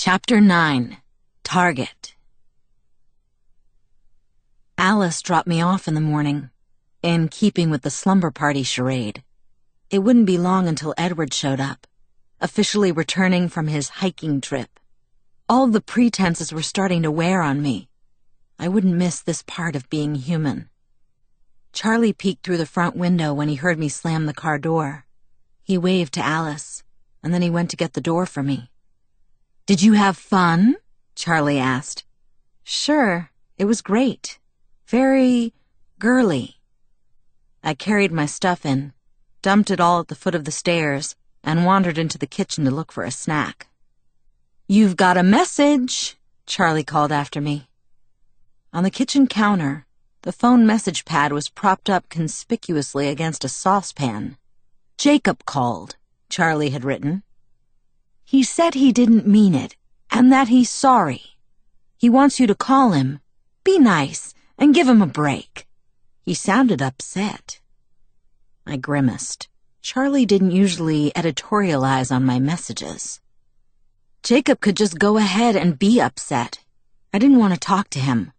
Chapter 9 Target Alice dropped me off in the morning, in keeping with the slumber party charade. It wouldn't be long until Edward showed up, officially returning from his hiking trip. All the pretenses were starting to wear on me. I wouldn't miss this part of being human. Charlie peeked through the front window when he heard me slam the car door. He waved to Alice, and then he went to get the door for me. Did you have fun? Charlie asked. Sure, it was great. Very girly. I carried my stuff in, dumped it all at the foot of the stairs, and wandered into the kitchen to look for a snack. You've got a message, Charlie called after me. On the kitchen counter, the phone message pad was propped up conspicuously against a saucepan. Jacob called, Charlie had written. He said he didn't mean it, and that he's sorry. He wants you to call him. Be nice and give him a break. He sounded upset. I grimaced. Charlie didn't usually editorialize on my messages. Jacob could just go ahead and be upset. I didn't want to talk to him.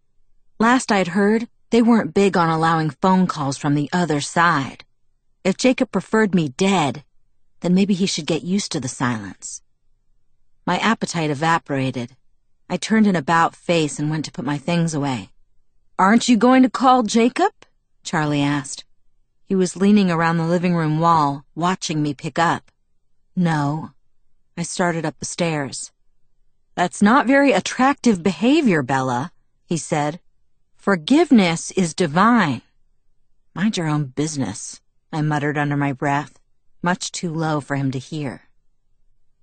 Last I'd heard, they weren't big on allowing phone calls from the other side. If Jacob preferred me dead, then maybe he should get used to the silence. My appetite evaporated. I turned an about face and went to put my things away. Aren't you going to call Jacob? Charlie asked. He was leaning around the living room wall, watching me pick up. No. I started up the stairs. That's not very attractive behavior, Bella, he said. Forgiveness is divine. Mind your own business, I muttered under my breath, much too low for him to hear.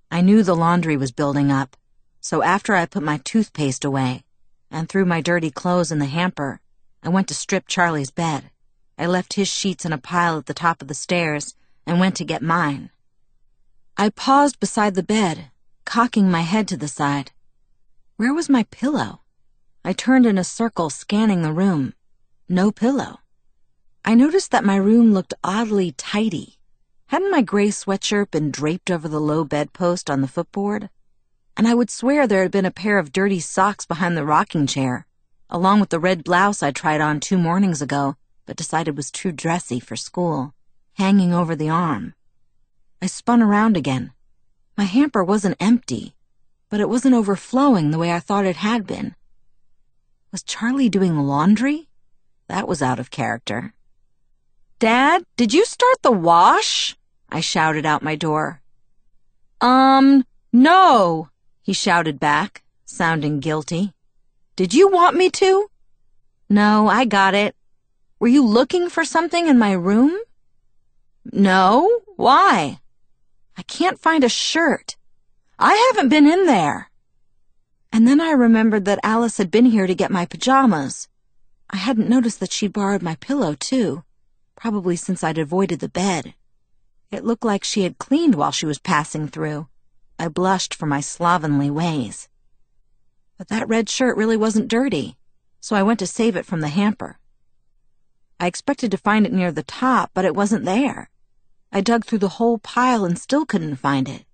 I knew the laundry was building up, so after I put my toothpaste away and threw my dirty clothes in the hamper, I went to strip Charlie's bed. I left his sheets in a pile at the top of the stairs and went to get mine. I paused beside the bed, cocking my head to the side. Where was my pillow? I turned in a circle, scanning the room. No pillow. I noticed that my room looked oddly tidy. Hadn't my gray sweatshirt been draped over the low bedpost on the footboard? And I would swear there had been a pair of dirty socks behind the rocking chair, along with the red blouse I tried on two mornings ago, but decided was too dressy for school, hanging over the arm. I spun around again. My hamper wasn't empty, but it wasn't overflowing the way I thought it had been. Was Charlie doing laundry? That was out of character. Dad, did you start the wash? I shouted out my door. Um, no, he shouted back, sounding guilty. Did you want me to? No, I got it. Were you looking for something in my room? No, why? I can't find a shirt. I haven't been in there. And then I remembered that Alice had been here to get my pajamas. I hadn't noticed that she'd borrowed my pillow, too probably since I'd avoided the bed. It looked like she had cleaned while she was passing through. I blushed for my slovenly ways. But that red shirt really wasn't dirty, so I went to save it from the hamper. I expected to find it near the top, but it wasn't there. I dug through the whole pile and still couldn't find it.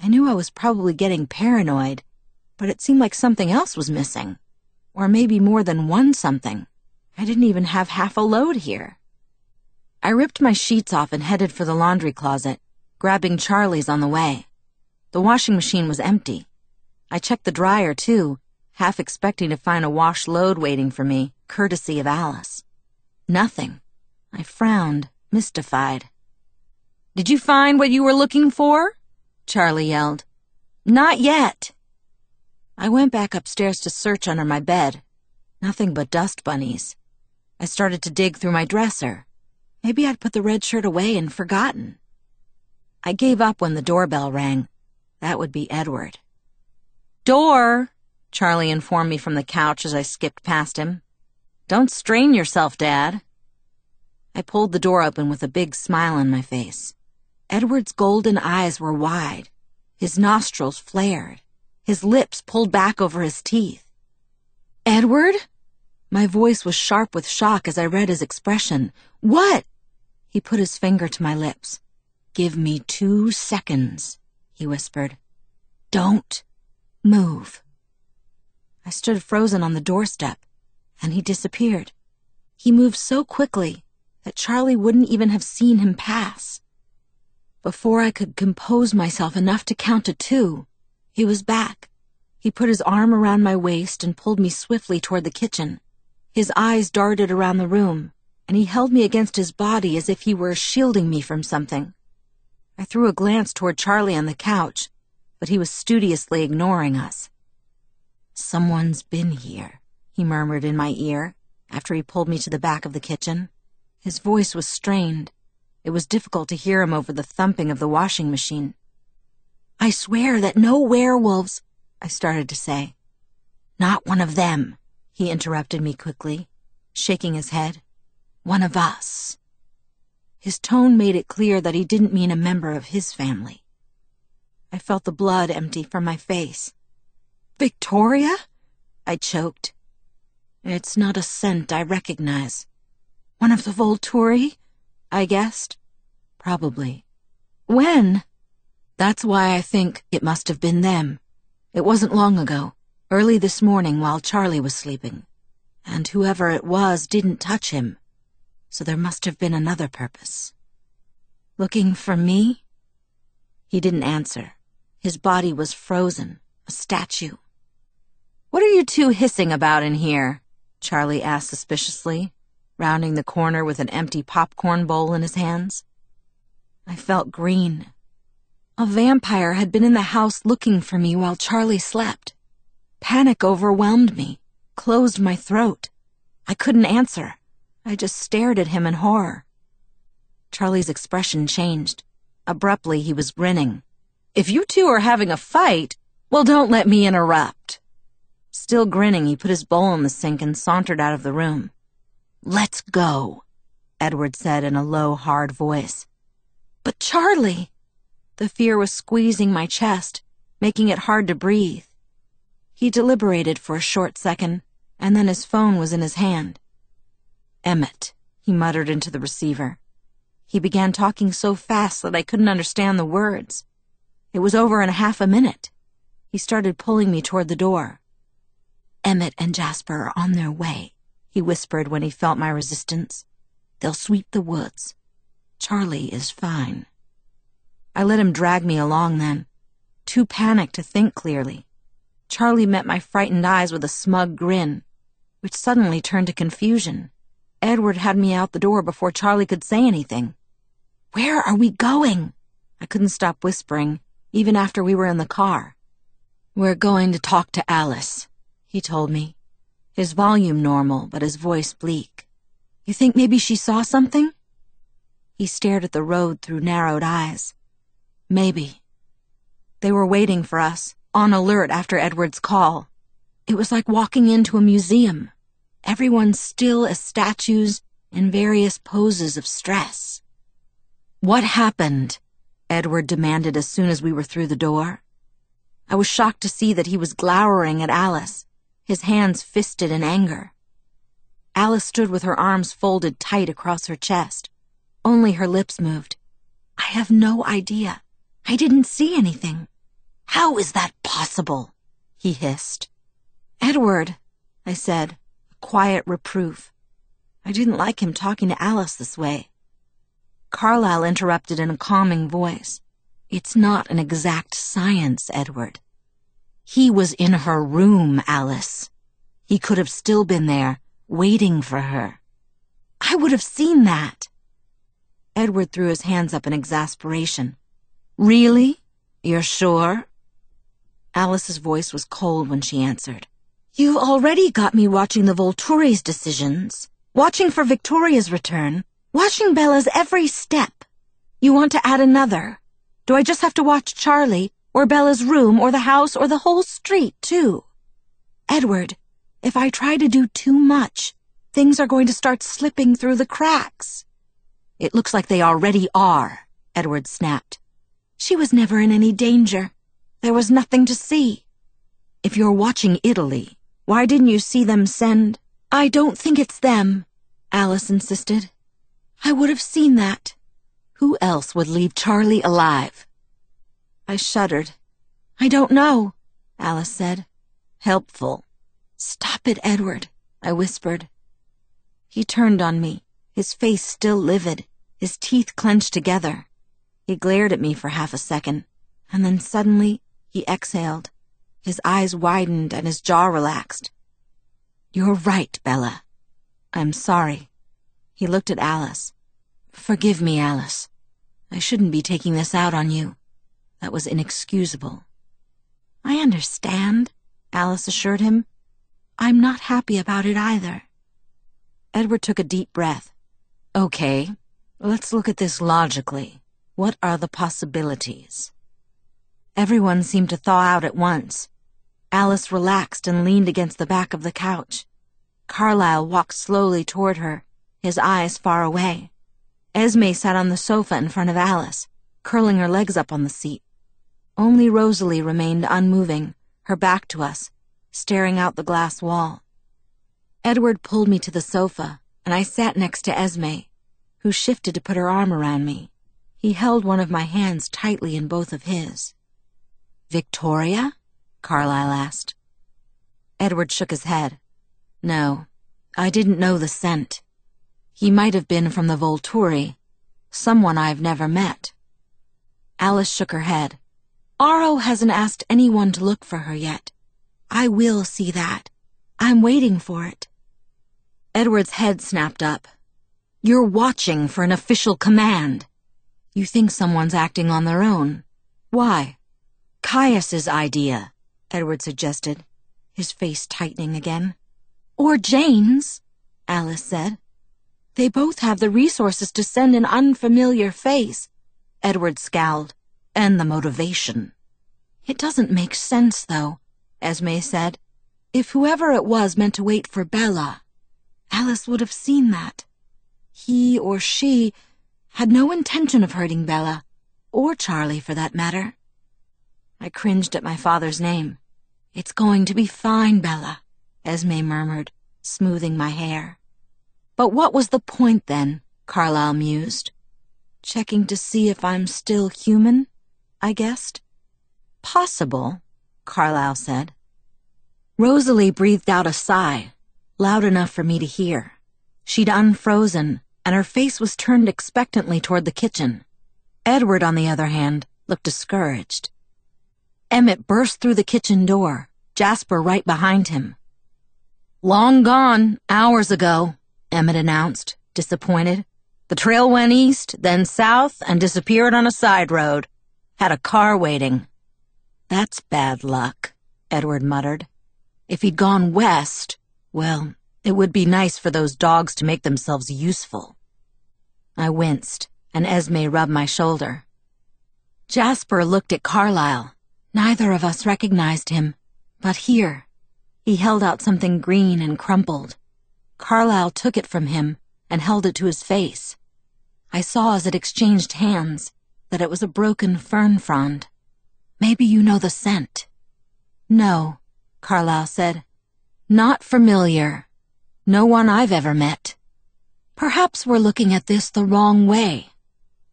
I knew I was probably getting paranoid, but it seemed like something else was missing. Or maybe more than one something. I didn't even have half a load here. I ripped my sheets off and headed for the laundry closet, grabbing Charlie's on the way. The washing machine was empty. I checked the dryer, too, half expecting to find a wash load waiting for me, courtesy of Alice. Nothing. I frowned, mystified. Did you find what you were looking for? Charlie yelled. Not yet. I went back upstairs to search under my bed. Nothing but dust bunnies. I started to dig through my dresser. Maybe I'd put the red shirt away and forgotten. I gave up when the doorbell rang. That would be Edward. Door, Charlie informed me from the couch as I skipped past him. Don't strain yourself, Dad. I pulled the door open with a big smile on my face. Edward's golden eyes were wide. His nostrils flared. His lips pulled back over his teeth. Edward? My voice was sharp with shock as I read his expression. What? He put his finger to my lips. Give me two seconds, he whispered. Don't. move. I stood frozen on the doorstep, and he disappeared. He moved so quickly that Charlie wouldn't even have seen him pass. Before I could compose myself enough to count to two, he was back. He put his arm around my waist and pulled me swiftly toward the kitchen. His eyes darted around the room, and he held me against his body as if he were shielding me from something. I threw a glance toward Charlie on the couch, but he was studiously ignoring us. Someone's been here, he murmured in my ear after he pulled me to the back of the kitchen. His voice was strained. It was difficult to hear him over the thumping of the washing machine. I swear that no werewolves, I started to say. Not one of them, he interrupted me quickly, shaking his head. One of us. His tone made it clear that he didn't mean a member of his family. I felt the blood empty from my face. Victoria? I choked. It's not a scent I recognize. One of the Volturi? I guessed. Probably. When? That's why I think it must have been them. It wasn't long ago, early this morning while Charlie was sleeping. And whoever it was didn't touch him. So there must have been another purpose. Looking for me? He didn't answer. His body was frozen, a statue. What are you two hissing about in here? Charlie asked suspiciously rounding the corner with an empty popcorn bowl in his hands. I felt green. A vampire had been in the house looking for me while Charlie slept. Panic overwhelmed me, closed my throat. I couldn't answer. I just stared at him in horror. Charlie's expression changed. Abruptly, he was grinning. If you two are having a fight, well, don't let me interrupt. Still grinning, he put his bowl in the sink and sauntered out of the room. Let's go, Edward said in a low, hard voice. But Charlie! The fear was squeezing my chest, making it hard to breathe. He deliberated for a short second, and then his phone was in his hand. Emmett, he muttered into the receiver. He began talking so fast that I couldn't understand the words. It was over in a half a minute. He started pulling me toward the door. Emmett and Jasper are on their way he whispered when he felt my resistance. They'll sweep the woods. Charlie is fine. I let him drag me along then, too panicked to think clearly. Charlie met my frightened eyes with a smug grin, which suddenly turned to confusion. Edward had me out the door before Charlie could say anything. Where are we going? I couldn't stop whispering, even after we were in the car. We're going to talk to Alice, he told me his volume normal, but his voice bleak. You think maybe she saw something? He stared at the road through narrowed eyes. Maybe. They were waiting for us, on alert after Edward's call. It was like walking into a museum. Everyone still as statues in various poses of stress. What happened? Edward demanded as soon as we were through the door. I was shocked to see that he was glowering at Alice his hands fisted in anger. Alice stood with her arms folded tight across her chest. Only her lips moved. I have no idea. I didn't see anything. How is that possible? he hissed. Edward, I said, quiet reproof. I didn't like him talking to Alice this way. Carlisle interrupted in a calming voice. It's not an exact science, Edward. He was in her room, Alice. He could have still been there, waiting for her. I would have seen that. Edward threw his hands up in exasperation. Really? You're sure? Alice's voice was cold when she answered. You've already got me watching the Volturi's decisions, watching for Victoria's return, watching Bella's every step. You want to add another? Do I just have to watch Charlie, or Bella's room, or the house, or the whole street, too. Edward, if I try to do too much, things are going to start slipping through the cracks. It looks like they already are, Edward snapped. She was never in any danger. There was nothing to see. If you're watching Italy, why didn't you see them send? I don't think it's them, Alice insisted. I would have seen that. Who else would leave Charlie alive? I shuddered. I don't know. Alice said. Helpful. Stop it, Edward, I whispered. He turned on me, his face still livid, his teeth clenched together. He glared at me for half a second, and then suddenly he exhaled. His eyes widened and his jaw relaxed. You're right, Bella. I'm sorry. He looked at Alice. Forgive me, Alice. I shouldn't be taking this out on you. That was inexcusable. I understand, Alice assured him. I'm not happy about it either. Edward took a deep breath. Okay, let's look at this logically. What are the possibilities? Everyone seemed to thaw out at once. Alice relaxed and leaned against the back of the couch. Carlisle walked slowly toward her, his eyes far away. Esme sat on the sofa in front of Alice, curling her legs up on the seat. Only Rosalie remained unmoving, her back to us, staring out the glass wall. Edward pulled me to the sofa, and I sat next to Esme, who shifted to put her arm around me. He held one of my hands tightly in both of his. Victoria? Carlisle asked. Edward shook his head. No, I didn't know the scent. He might have been from the Volturi, someone I've never met. Alice shook her head. Aro hasn't asked anyone to look for her yet. I will see that. I'm waiting for it. Edward's head snapped up. You're watching for an official command. You think someone's acting on their own. Why? Caius's idea, Edward suggested, his face tightening again. Or Jane's, Alice said. They both have the resources to send an unfamiliar face. Edward scowled. And the motivation. It doesn't make sense, though, Esme said. If whoever it was meant to wait for Bella, Alice would have seen that. He or she had no intention of hurting Bella, or Charlie for that matter. I cringed at my father's name. It's going to be fine, Bella, Esme murmured, smoothing my hair. But what was the point then? Carlisle mused. Checking to see if I'm still human, I guessed. Possible, Carlisle said. Rosalie breathed out a sigh, loud enough for me to hear. She'd unfrozen, and her face was turned expectantly toward the kitchen. Edward, on the other hand, looked discouraged. Emmett burst through the kitchen door, Jasper right behind him. Long gone, hours ago, Emmett announced, disappointed. The trail went east, then south, and disappeared on a side road. Had a car waiting. That's bad luck, Edward muttered. If he'd gone west, well, it would be nice for those dogs to make themselves useful. I winced, and Esme rubbed my shoulder. Jasper looked at Carlisle. Neither of us recognized him, but here. He held out something green and crumpled. Carlisle took it from him and held it to his face. I saw as it exchanged hands that it was a broken fern frond. Maybe you know the scent. No, Carlisle said. Not familiar. No one I've ever met. Perhaps we're looking at this the wrong way.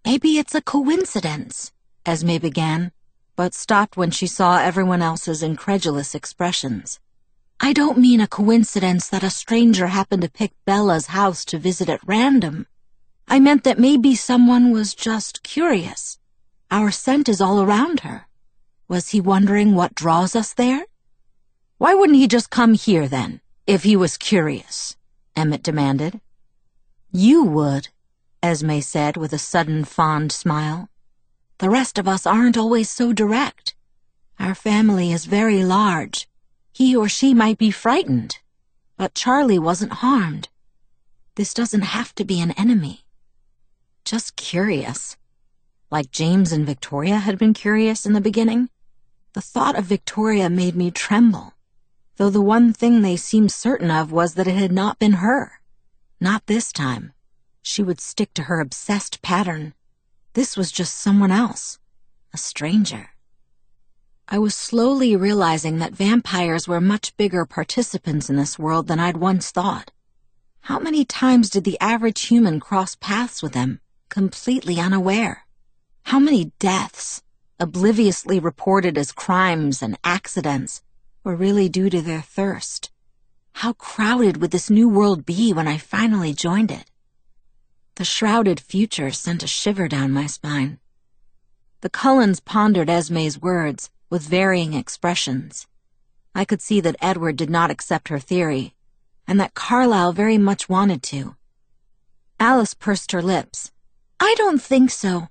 Maybe it's a coincidence, Esme began, but stopped when she saw everyone else's incredulous expressions. I don't mean a coincidence that a stranger happened to pick Bella's house to visit at random. I meant that maybe someone was just curious. Our scent is all around her. Was he wondering what draws us there? Why wouldn't he just come here then, if he was curious? Emmett demanded. You would, Esme said with a sudden fond smile. The rest of us aren't always so direct. Our family is very large. He or she might be frightened, but Charlie wasn't harmed. This doesn't have to be an enemy. Just curious. Like James and Victoria had been curious in the beginning. The thought of Victoria made me tremble, though the one thing they seemed certain of was that it had not been her. Not this time. She would stick to her obsessed pattern. This was just someone else. A stranger. I was slowly realizing that vampires were much bigger participants in this world than I'd once thought. How many times did the average human cross paths with them, completely unaware? How many deaths, obliviously reported as crimes and accidents, were really due to their thirst. How crowded would this new world be when I finally joined it? The shrouded future sent a shiver down my spine. The Cullens pondered Esme's words with varying expressions. I could see that Edward did not accept her theory, and that Carlisle very much wanted to. Alice pursed her lips. I don't think so.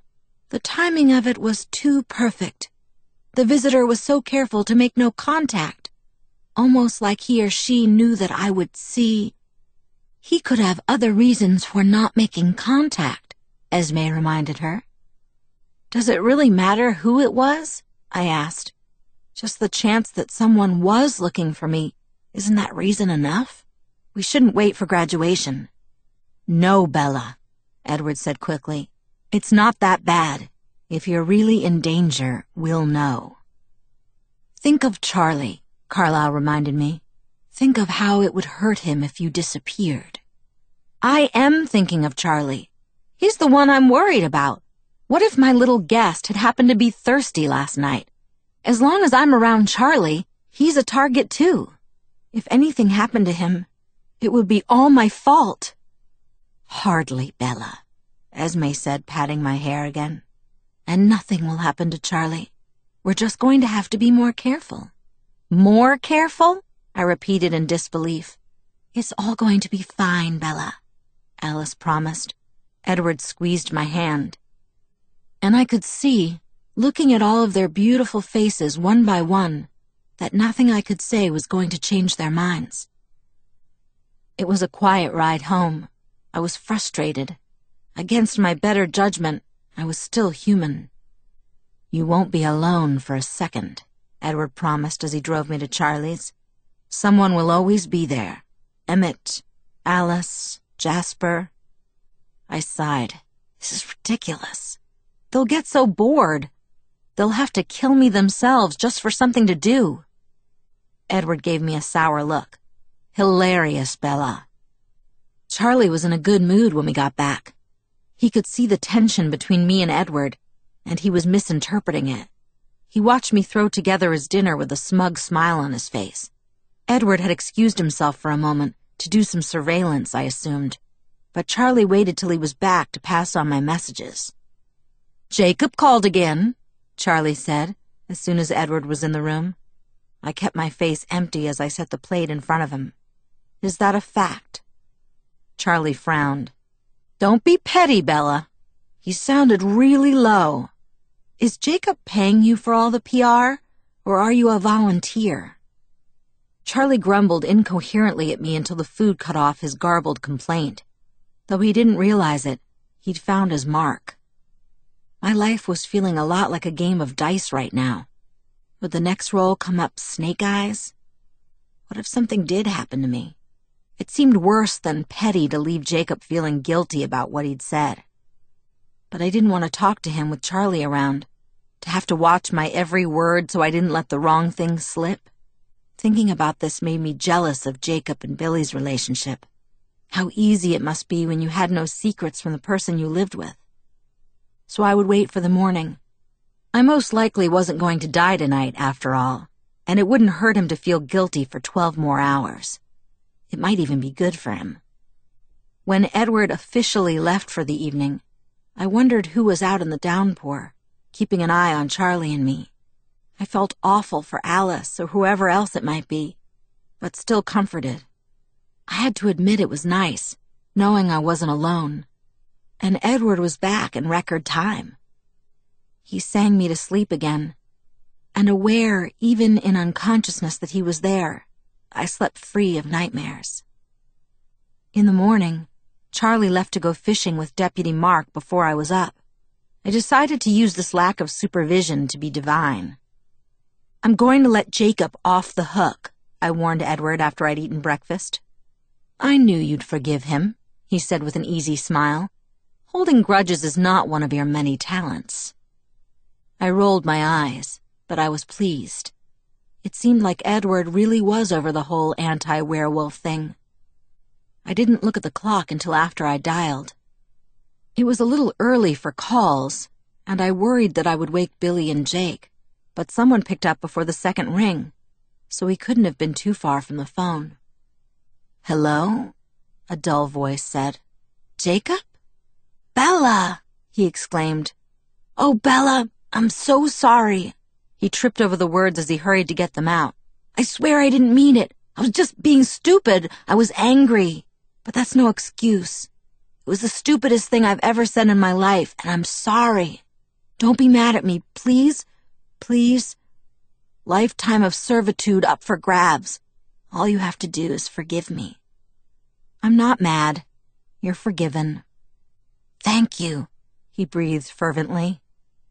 The timing of it was too perfect. The visitor was so careful to make no contact, almost like he or she knew that I would see. He could have other reasons for not making contact, Esme reminded her. Does it really matter who it was? I asked. Just the chance that someone was looking for me, isn't that reason enough? We shouldn't wait for graduation. No, Bella, Edward said quickly. It's not that bad. If you're really in danger, we'll know. Think of Charlie, Carlisle reminded me. Think of how it would hurt him if you disappeared. I am thinking of Charlie. He's the one I'm worried about. What if my little guest had happened to be thirsty last night? As long as I'm around Charlie, he's a target too. If anything happened to him, it would be all my fault. Hardly, Bella, Esme said, patting my hair again. And nothing will happen to Charlie. We're just going to have to be more careful. More careful? I repeated in disbelief. It's all going to be fine, Bella, Alice promised. Edward squeezed my hand. And I could see, looking at all of their beautiful faces one by one, that nothing I could say was going to change their minds. It was a quiet ride home. I was frustrated. Against my better judgment, I was still human. You won't be alone for a second, Edward promised as he drove me to Charlie's. Someone will always be there. Emmett, Alice, Jasper. I sighed. This is ridiculous. They'll get so bored. They'll have to kill me themselves just for something to do. Edward gave me a sour look. Hilarious, Bella. Charlie was in a good mood when we got back. He could see the tension between me and Edward, and he was misinterpreting it. He watched me throw together his dinner with a smug smile on his face. Edward had excused himself for a moment to do some surveillance, I assumed, but Charlie waited till he was back to pass on my messages. Jacob called again, Charlie said, as soon as Edward was in the room. I kept my face empty as I set the plate in front of him. Is that a fact? Charlie frowned. Don't be petty, Bella. He sounded really low. Is Jacob paying you for all the PR, or are you a volunteer? Charlie grumbled incoherently at me until the food cut off his garbled complaint. Though he didn't realize it, he'd found his mark. My life was feeling a lot like a game of dice right now. Would the next roll come up snake eyes? What if something did happen to me? It seemed worse than petty to leave Jacob feeling guilty about what he'd said. But I didn't want to talk to him with Charlie around, to have to watch my every word so I didn't let the wrong thing slip. Thinking about this made me jealous of Jacob and Billy's relationship. How easy it must be when you had no secrets from the person you lived with. So I would wait for the morning. I most likely wasn't going to die tonight, after all, and it wouldn't hurt him to feel guilty for 12 more hours. It might even be good for him. When Edward officially left for the evening, I wondered who was out in the downpour, keeping an eye on Charlie and me. I felt awful for Alice or whoever else it might be, but still comforted. I had to admit it was nice, knowing I wasn't alone. And Edward was back in record time. He sang me to sleep again, and aware even in unconsciousness that he was there, I slept free of nightmares. In the morning, Charlie left to go fishing with Deputy Mark before I was up. I decided to use this lack of supervision to be divine. I'm going to let Jacob off the hook, I warned Edward after I'd eaten breakfast. I knew you'd forgive him, he said with an easy smile. Holding grudges is not one of your many talents. I rolled my eyes, but I was pleased. It seemed like Edward really was over the whole anti-werewolf thing. I didn't look at the clock until after I dialed. It was a little early for calls, and I worried that I would wake Billy and Jake, but someone picked up before the second ring, so he couldn't have been too far from the phone. Hello? A dull voice said. Jacob? Bella! he exclaimed. Oh, Bella, I'm so sorry. He tripped over the words as he hurried to get them out. I swear I didn't mean it. I was just being stupid. I was angry. But that's no excuse. It was the stupidest thing I've ever said in my life, and I'm sorry. Don't be mad at me, please? Please? Lifetime of servitude up for grabs. All you have to do is forgive me. I'm not mad. You're forgiven. Thank you, he breathed fervently.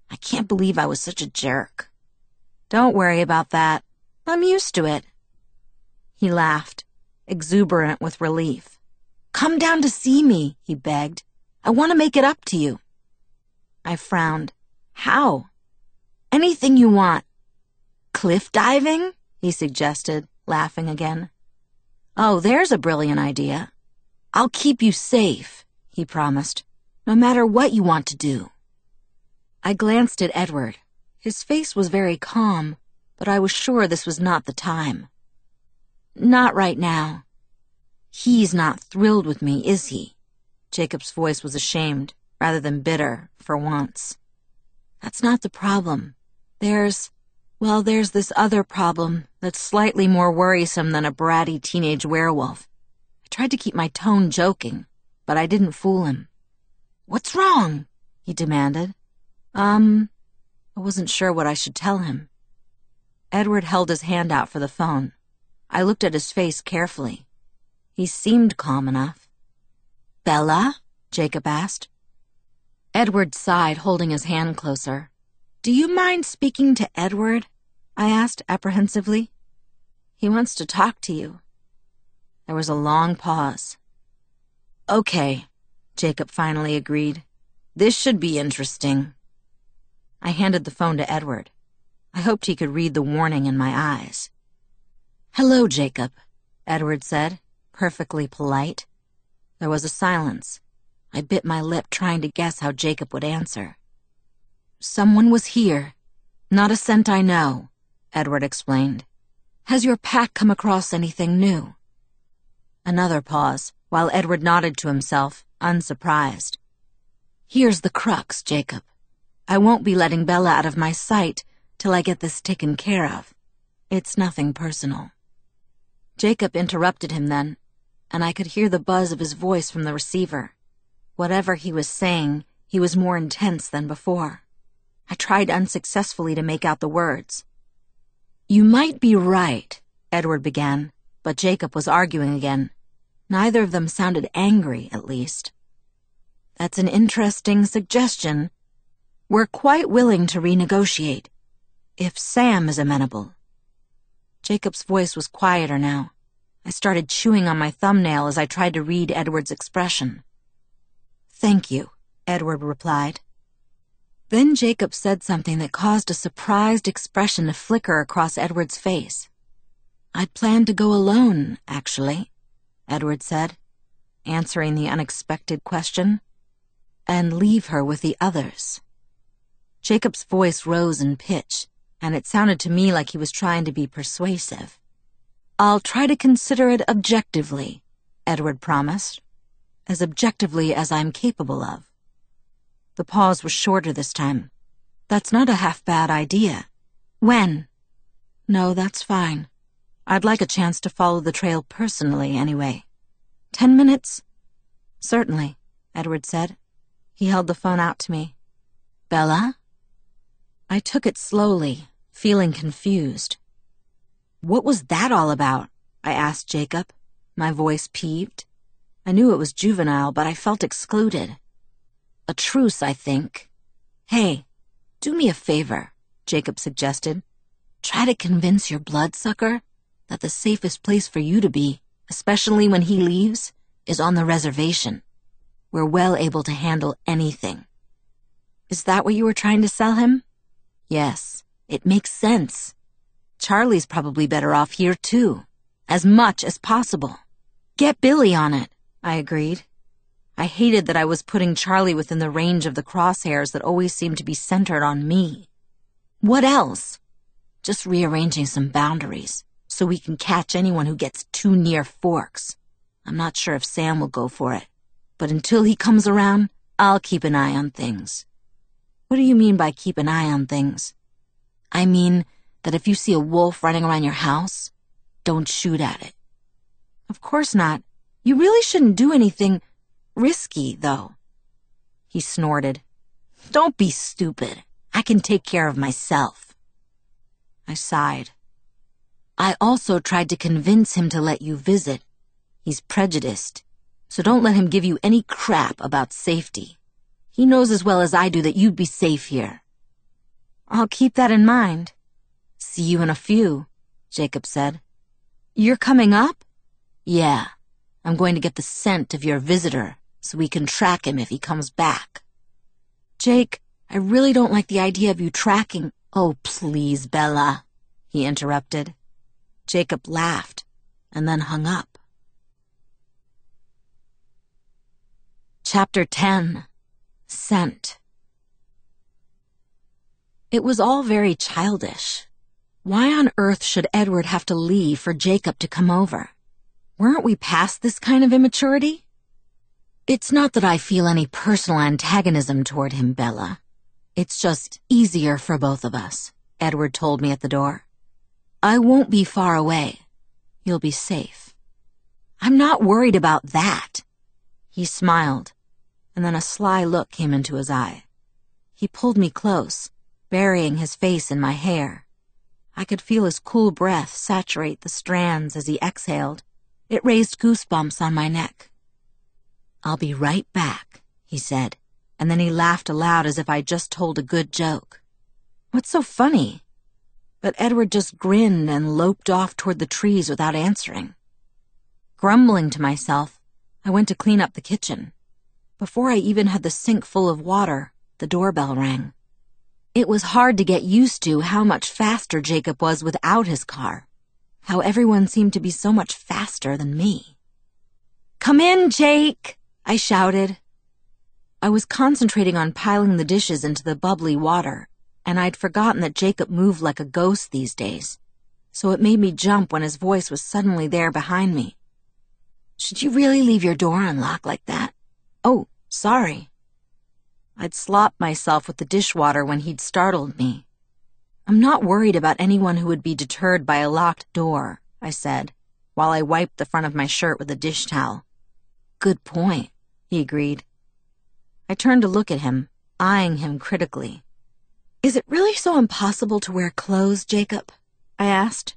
I can't believe I was such a jerk. Don't worry about that. I'm used to it. He laughed, exuberant with relief. Come down to see me, he begged. I want to make it up to you. I frowned. How? Anything you want. Cliff diving? he suggested, laughing again. Oh, there's a brilliant idea. I'll keep you safe, he promised, no matter what you want to do. I glanced at Edward. His face was very calm, but I was sure this was not the time. Not right now. He's not thrilled with me, is he? Jacob's voice was ashamed, rather than bitter, for once. That's not the problem. There's, well, there's this other problem that's slightly more worrisome than a bratty teenage werewolf. I tried to keep my tone joking, but I didn't fool him. What's wrong? he demanded. Um, I wasn't sure what I should tell him. Edward held his hand out for the phone. I looked at his face carefully. He seemed calm enough. Bella? Jacob asked. Edward sighed, holding his hand closer. Do you mind speaking to Edward? I asked apprehensively. He wants to talk to you. There was a long pause. Okay, Jacob finally agreed. This should be interesting. I handed the phone to Edward. I hoped he could read the warning in my eyes. Hello, Jacob, Edward said, perfectly polite. There was a silence. I bit my lip trying to guess how Jacob would answer. Someone was here. Not a scent I know, Edward explained. Has your pack come across anything new? Another pause, while Edward nodded to himself, unsurprised. Here's the crux, Jacob. I won't be letting Bella out of my sight till I get this taken care of. It's nothing personal. Jacob interrupted him then, and I could hear the buzz of his voice from the receiver. Whatever he was saying, he was more intense than before. I tried unsuccessfully to make out the words. You might be right, Edward began, but Jacob was arguing again. Neither of them sounded angry, at least. That's an interesting suggestion. We're quite willing to renegotiate, if Sam is amenable. Jacob's voice was quieter now. I started chewing on my thumbnail as I tried to read Edward's expression. Thank you, Edward replied. Then Jacob said something that caused a surprised expression to flicker across Edward's face. I'd planned to go alone, actually, Edward said, answering the unexpected question, and leave her with the others. Jacob's voice rose in pitch, and it sounded to me like he was trying to be persuasive. I'll try to consider it objectively, Edward promised, as objectively as I'm capable of. The pause was shorter this time. That's not a half bad idea. When? No, that's fine. I'd like a chance to follow the trail personally, anyway. Ten minutes? Certainly, Edward said. He held the phone out to me. Bella? I took it slowly, feeling confused. What was that all about? I asked Jacob, my voice peeved. I knew it was juvenile, but I felt excluded. A truce, I think. Hey, do me a favor, Jacob suggested. Try to convince your bloodsucker that the safest place for you to be, especially when he leaves, is on the reservation. We're well able to handle anything. Is that what you were trying to sell him? Yes, it makes sense. Charlie's probably better off here too. As much as possible. Get Billy on it, I agreed. I hated that I was putting Charlie within the range of the crosshairs that always seemed to be centered on me. What else? Just rearranging some boundaries so we can catch anyone who gets too near Forks. I'm not sure if Sam will go for it, but until he comes around, I'll keep an eye on things. What do you mean by keep an eye on things? I mean that if you see a wolf running around your house, don't shoot at it. Of course not. You really shouldn't do anything risky, though. He snorted. Don't be stupid. I can take care of myself. I sighed. I also tried to convince him to let you visit. He's prejudiced, so don't let him give you any crap about safety. He knows as well as I do that you'd be safe here. I'll keep that in mind. See you in a few, Jacob said. You're coming up? Yeah. I'm going to get the scent of your visitor so we can track him if he comes back. Jake, I really don't like the idea of you tracking. Oh, please, Bella, he interrupted. Jacob laughed and then hung up. Chapter 10 Scent It was all very childish. Why on earth should Edward have to leave for Jacob to come over? Weren't we past this kind of immaturity? It's not that I feel any personal antagonism toward him, Bella. It's just easier for both of us, Edward told me at the door. I won't be far away. You'll be safe. I'm not worried about that. He smiled, and then a sly look came into his eye. He pulled me close, burying his face in my hair. I could feel his cool breath saturate the strands as he exhaled. It raised goosebumps on my neck. I'll be right back, he said and then he laughed aloud as if I'd just told a good joke. What's so funny? But Edward just grinned and loped off toward the trees without answering. Grumbling to myself, I went to clean up the kitchen. Before I even had the sink full of water, the doorbell rang. It was hard to get used to how much faster Jacob was without his car. How everyone seemed to be so much faster than me. Come in, Jake! I shouted, I was concentrating on piling the dishes into the bubbly water, and I'd forgotten that Jacob moved like a ghost these days, so it made me jump when his voice was suddenly there behind me. Should you really leave your door unlocked like that? Oh, sorry. I'd slopped myself with the dishwater when he'd startled me. I'm not worried about anyone who would be deterred by a locked door, I said, while I wiped the front of my shirt with a dish towel. Good point, he agreed. I turned to look at him, eyeing him critically. Is it really so impossible to wear clothes, Jacob? I asked.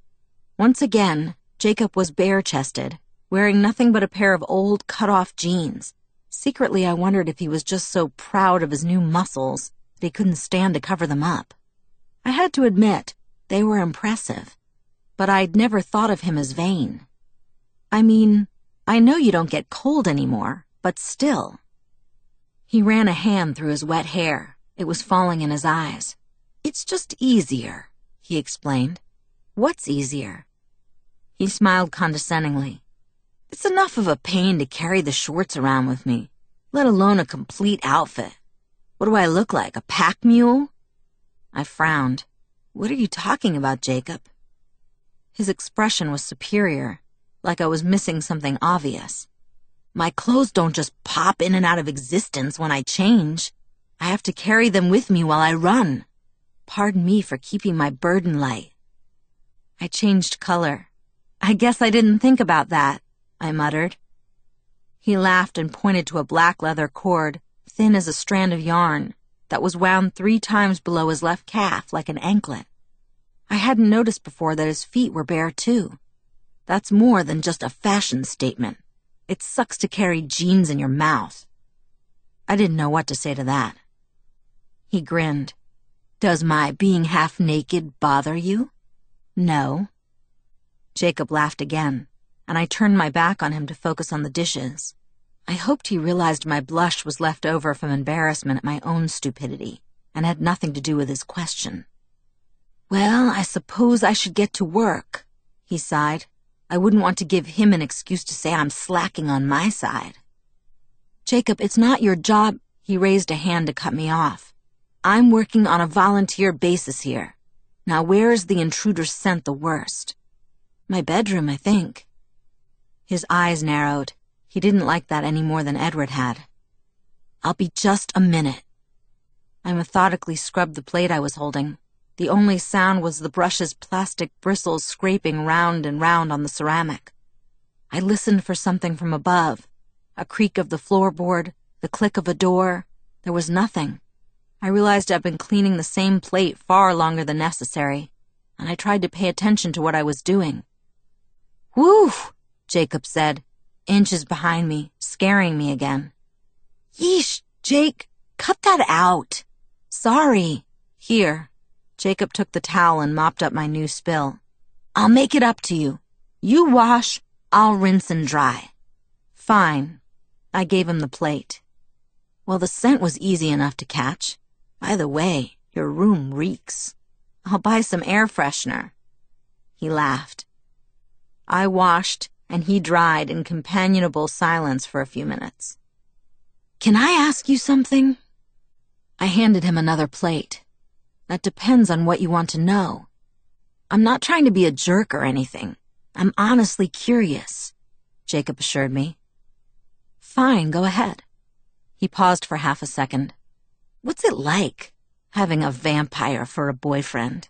Once again, Jacob was bare-chested, wearing nothing but a pair of old, cut-off jeans. Secretly, I wondered if he was just so proud of his new muscles that he couldn't stand to cover them up. I had to admit, they were impressive, but I'd never thought of him as vain. I mean, I know you don't get cold anymore, but still. He ran a hand through his wet hair. It was falling in his eyes. It's just easier, he explained. What's easier? He smiled condescendingly. It's enough of a pain to carry the shorts around with me, let alone a complete outfit. What do I look like, a pack mule? I frowned. What are you talking about, Jacob? His expression was superior, like I was missing something obvious. My clothes don't just pop in and out of existence when I change. I have to carry them with me while I run. Pardon me for keeping my burden light. I changed color. I guess I didn't think about that, I muttered. He laughed and pointed to a black leather cord, thin as a strand of yarn, that was wound three times below his left calf like an anklet. I hadn't noticed before that his feet were bare too. That's more than just a fashion statement. It sucks to carry jeans in your mouth. I didn't know what to say to that. He grinned. Does my being half naked bother you? No. Jacob laughed again, and I turned my back on him to focus on the dishes. I hoped he realized my blush was left over from embarrassment at my own stupidity and had nothing to do with his question. Well, I suppose I should get to work, he sighed. I wouldn't want to give him an excuse to say I'm slacking on my side. Jacob, it's not your job. He raised a hand to cut me off. I'm working on a volunteer basis here. Now where's the intruder scent the worst? My bedroom, I think. His eyes narrowed. He didn't like that any more than Edward had. I'll be just a minute. I methodically scrubbed the plate I was holding. The only sound was the brush's plastic bristles scraping round and round on the ceramic. I listened for something from above. A creak of the floorboard, the click of a door. There was nothing. I realized I'd been cleaning the same plate far longer than necessary, and I tried to pay attention to what I was doing. Whew, Jacob said, inches behind me, scaring me again. Yeesh, Jake, cut that out. Sorry. Here. Jacob took the towel and mopped up my new spill. I'll make it up to you. You wash, I'll rinse and dry. Fine. I gave him the plate. Well, the scent was easy enough to catch. By the way, your room reeks. I'll buy some air freshener. He laughed. I washed, and he dried in companionable silence for a few minutes. Can I ask you something? I handed him another plate. That depends on what you want to know. I'm not trying to be a jerk or anything. I'm honestly curious, Jacob assured me. Fine, go ahead. He paused for half a second. What's it like, having a vampire for a boyfriend?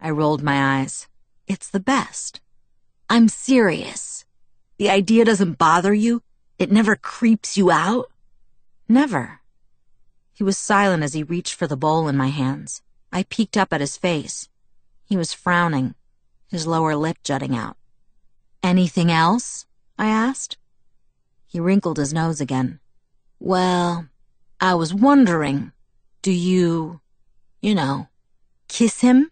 I rolled my eyes. It's the best. I'm serious. The idea doesn't bother you? It never creeps you out? Never. He was silent as he reached for the bowl in my hands. I peeked up at his face. He was frowning, his lower lip jutting out. Anything else? I asked. He wrinkled his nose again. Well, I was wondering, do you, you know, kiss him?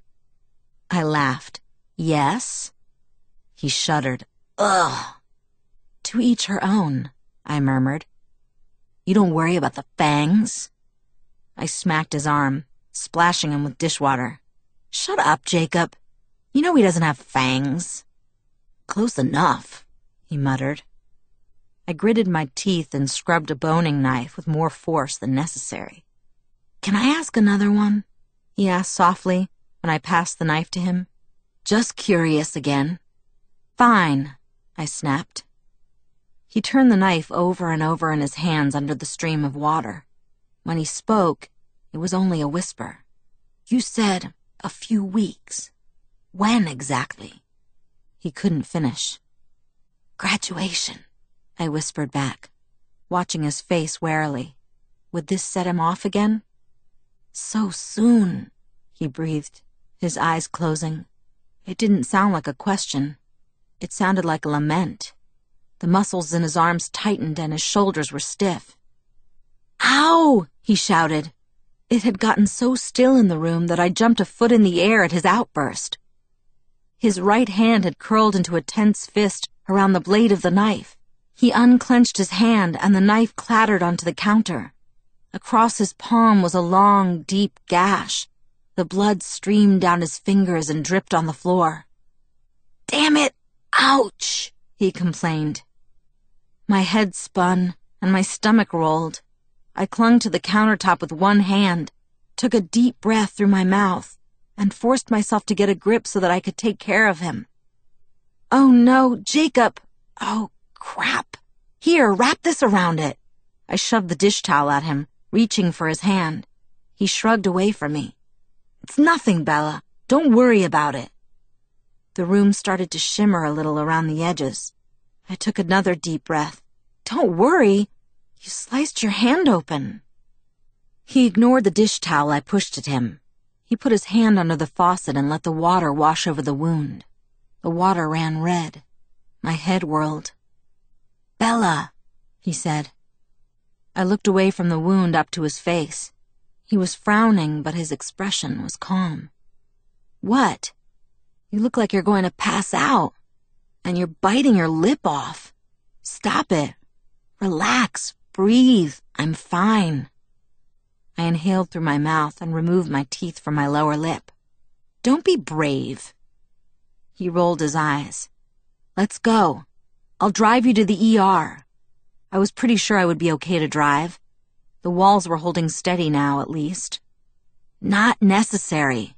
I laughed. Yes. He shuddered. Ugh. To each her own, I murmured. You don't worry about the fangs? I smacked his arm, splashing him with dishwater. Shut up, Jacob. You know he doesn't have fangs. Close enough, he muttered. I gritted my teeth and scrubbed a boning knife with more force than necessary. Can I ask another one? He asked softly when I passed the knife to him. Just curious again. Fine, I snapped. He turned the knife over and over in his hands under the stream of water. When he spoke, it was only a whisper. You said a few weeks. When exactly? He couldn't finish. Graduation, I whispered back, watching his face warily. Would this set him off again? So soon, he breathed, his eyes closing. It didn't sound like a question. It sounded like a lament. The muscles in his arms tightened and his shoulders were stiff. Ow! he shouted. It had gotten so still in the room that I jumped a foot in the air at his outburst. His right hand had curled into a tense fist around the blade of the knife. He unclenched his hand and the knife clattered onto the counter. Across his palm was a long, deep gash. The blood streamed down his fingers and dripped on the floor. Damn it! Ouch! he complained. My head spun and my stomach rolled. I clung to the countertop with one hand, took a deep breath through my mouth, and forced myself to get a grip so that I could take care of him. Oh no, Jacob! Oh, crap! Here, wrap this around it. I shoved the dish towel at him, reaching for his hand. He shrugged away from me. It's nothing, Bella. Don't worry about it. The room started to shimmer a little around the edges. I took another deep breath. Don't worry. You sliced your hand open. He ignored the dish towel I pushed at him. He put his hand under the faucet and let the water wash over the wound. The water ran red. My head whirled. Bella, he said. I looked away from the wound up to his face. He was frowning, but his expression was calm. What? You look like you're going to pass out. And you're biting your lip off. Stop it. Relax. Breathe. I'm fine. I inhaled through my mouth and removed my teeth from my lower lip. Don't be brave. He rolled his eyes. Let's go. I'll drive you to the ER. I was pretty sure I would be okay to drive. The walls were holding steady now, at least. Not necessary.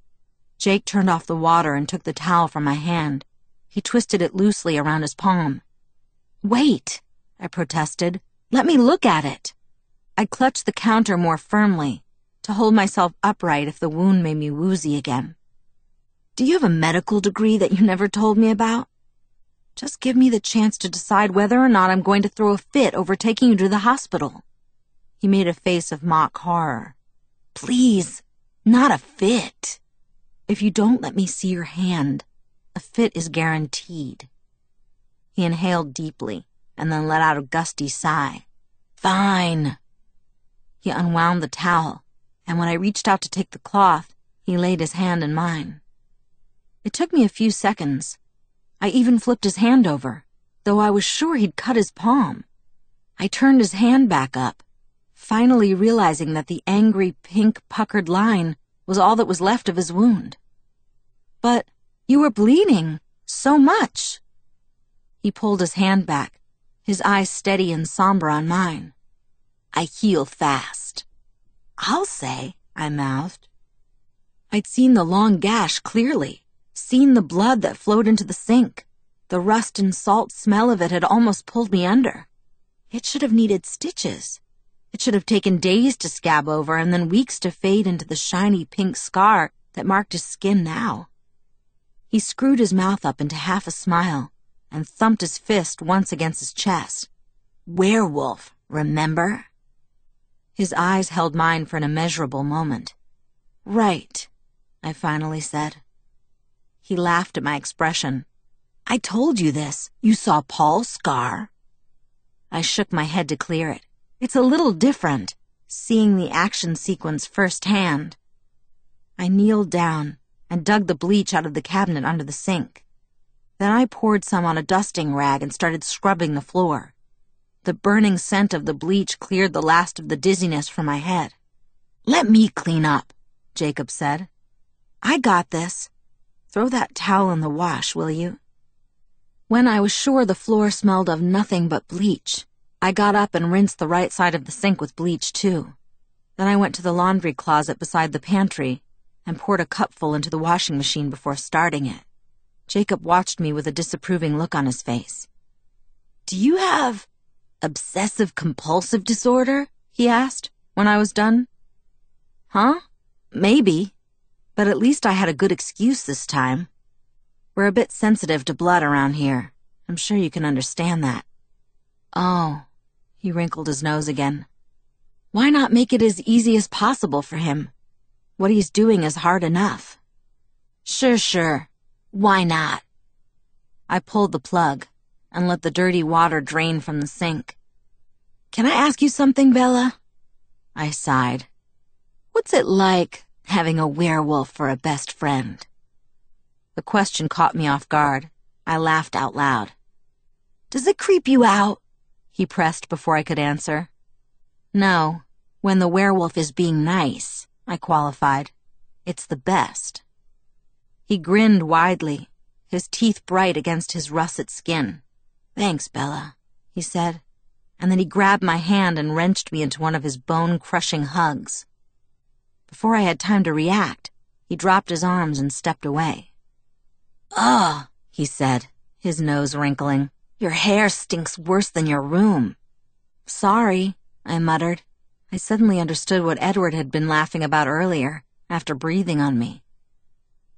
Jake turned off the water and took the towel from my hand. He twisted it loosely around his palm. Wait, I protested. Let me look at it. I clutched the counter more firmly to hold myself upright if the wound made me woozy again. Do you have a medical degree that you never told me about? Just give me the chance to decide whether or not I'm going to throw a fit over taking you to the hospital. He made a face of mock horror. Please, not a fit. If you don't let me see your hand, a fit is guaranteed. He inhaled deeply and then let out a gusty sigh. Fine. He unwound the towel, and when I reached out to take the cloth, he laid his hand in mine. It took me a few seconds. I even flipped his hand over, though I was sure he'd cut his palm. I turned his hand back up, finally realizing that the angry pink puckered line was all that was left of his wound. But you were bleeding so much. He pulled his hand back, his eyes steady and somber on mine. I heal fast. I'll say, I mouthed. I'd seen the long gash clearly, seen the blood that flowed into the sink. The rust and salt smell of it had almost pulled me under. It should have needed stitches. It should have taken days to scab over and then weeks to fade into the shiny pink scar that marked his skin now. He screwed his mouth up into half a smile and thumped his fist once against his chest. Werewolf, remember? His eyes held mine for an immeasurable moment. Right, I finally said. He laughed at my expression. I told you this. You saw Paul's scar. I shook my head to clear it. It's a little different, seeing the action sequence firsthand. I kneeled down and dug the bleach out of the cabinet under the sink. Then I poured some on a dusting rag and started scrubbing the floor. The burning scent of the bleach cleared the last of the dizziness from my head. Let me clean up, Jacob said. I got this. Throw that towel in the wash, will you? When I was sure the floor smelled of nothing but bleach, I got up and rinsed the right side of the sink with bleach, too. Then I went to the laundry closet beside the pantry and poured a cupful into the washing machine before starting it. Jacob watched me with a disapproving look on his face. Do you have obsessive compulsive disorder? he asked when I was done. Huh? Maybe. But at least I had a good excuse this time. We're a bit sensitive to blood around here. I'm sure you can understand that. Oh, he wrinkled his nose again. Why not make it as easy as possible for him? What he's doing is hard enough. Sure, sure. Why not? I pulled the plug and let the dirty water drain from the sink. Can I ask you something, Bella? I sighed. What's it like having a werewolf for a best friend? The question caught me off guard. I laughed out loud. Does it creep you out? he pressed before I could answer. No, when the werewolf is being nice, I qualified. It's the best. He grinned widely, his teeth bright against his russet skin. Thanks, Bella, he said, and then he grabbed my hand and wrenched me into one of his bone-crushing hugs. Before I had time to react, he dropped his arms and stepped away. Ugh, he said, his nose wrinkling. Your hair stinks worse than your room. Sorry, I muttered. I suddenly understood what Edward had been laughing about earlier, after breathing on me.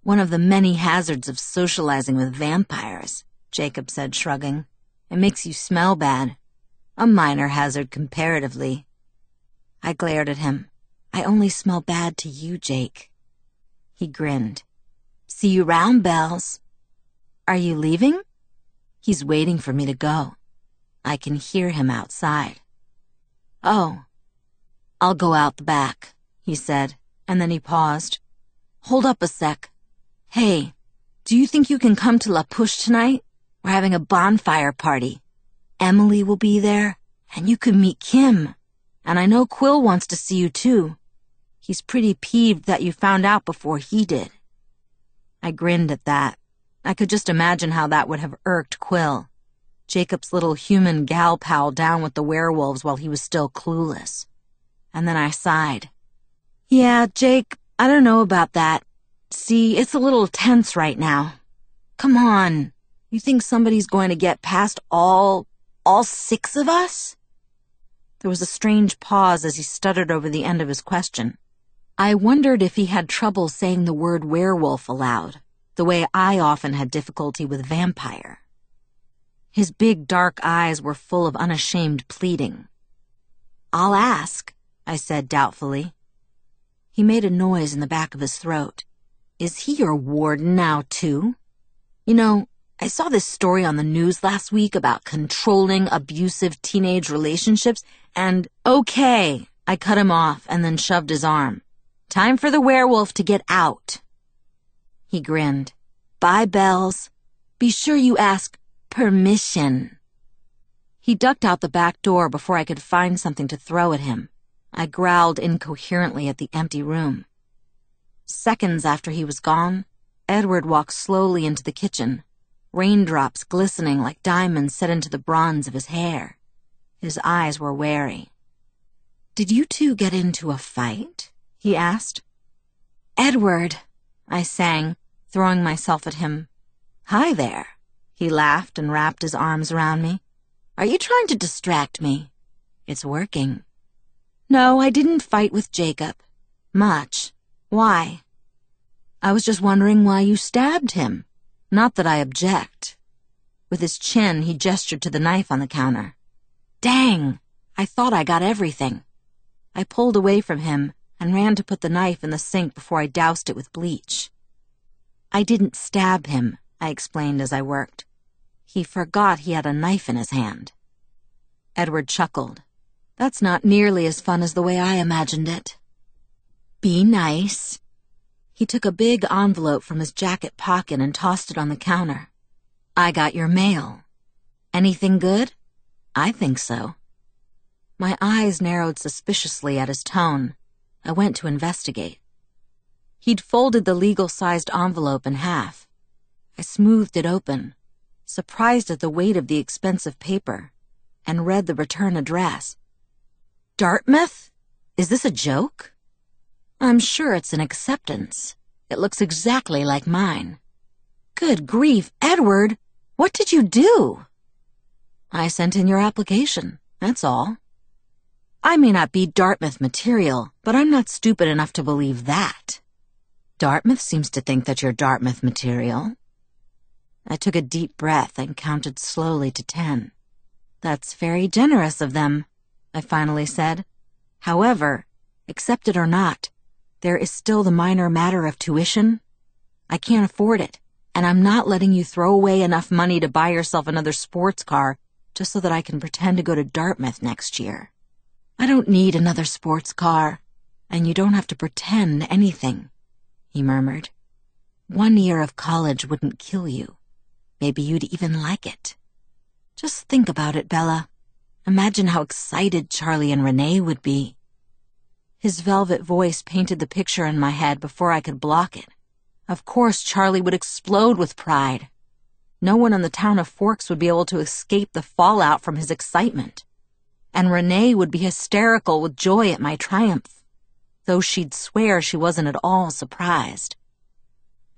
One of the many hazards of socializing with vampires, Jacob said, shrugging. It makes you smell bad. A minor hazard comparatively. I glared at him. I only smell bad to you, Jake. He grinned. See you round, Bells. Are you leaving? He's waiting for me to go. I can hear him outside. Oh, I'll go out the back, he said, and then he paused. Hold up a sec. Hey, do you think you can come to La Push tonight? We're having a bonfire party. Emily will be there, and you could meet Kim. And I know Quill wants to see you too. He's pretty peeved that you found out before he did. I grinned at that. I could just imagine how that would have irked Quill. Jacob's little human gal pal down with the werewolves while he was still clueless. And then I sighed. Yeah, Jake, I don't know about that. See, it's a little tense right now. Come on. You think somebody's going to get past all, all six of us? There was a strange pause as he stuttered over the end of his question. I wondered if he had trouble saying the word werewolf aloud, the way I often had difficulty with vampire. His big dark eyes were full of unashamed pleading. I'll ask, I said doubtfully. He made a noise in the back of his throat. Is he your warden now, too? You know, I saw this story on the news last week about controlling abusive teenage relationships, and okay, I cut him off and then shoved his arm. Time for the werewolf to get out. He grinned. Bye, Bells. Be sure you ask permission. He ducked out the back door before I could find something to throw at him. I growled incoherently at the empty room. Seconds after he was gone, Edward walked slowly into the kitchen, raindrops glistening like diamonds set into the bronze of his hair. His eyes were wary. Did you two get into a fight? he asked. Edward, I sang, throwing myself at him. Hi there. He laughed and wrapped his arms around me. Are you trying to distract me? It's working. No, I didn't fight with Jacob. Much. Why? I was just wondering why you stabbed him. Not that I object. With his chin, he gestured to the knife on the counter. Dang! I thought I got everything. I pulled away from him and ran to put the knife in the sink before I doused it with bleach. I didn't stab him, I explained as I worked. He forgot he had a knife in his hand. Edward chuckled. That's not nearly as fun as the way I imagined it. Be nice. He took a big envelope from his jacket pocket and tossed it on the counter. I got your mail. Anything good? I think so. My eyes narrowed suspiciously at his tone. I went to investigate. He'd folded the legal-sized envelope in half. I smoothed it open surprised at the weight of the expensive paper, and read the return address. Dartmouth? Is this a joke? I'm sure it's an acceptance. It looks exactly like mine. Good grief, Edward! What did you do? I sent in your application, that's all. I may not be Dartmouth material, but I'm not stupid enough to believe that. Dartmouth seems to think that you're Dartmouth material. I took a deep breath and counted slowly to ten. That's very generous of them, I finally said. However, accept it or not, there is still the minor matter of tuition. I can't afford it, and I'm not letting you throw away enough money to buy yourself another sports car just so that I can pretend to go to Dartmouth next year. I don't need another sports car, and you don't have to pretend anything, he murmured. One year of college wouldn't kill you. Maybe you'd even like it. Just think about it, Bella. Imagine how excited Charlie and Renee would be. His velvet voice painted the picture in my head before I could block it. Of course, Charlie would explode with pride. No one in the town of Forks would be able to escape the fallout from his excitement. And Renee would be hysterical with joy at my triumph, though she'd swear she wasn't at all surprised.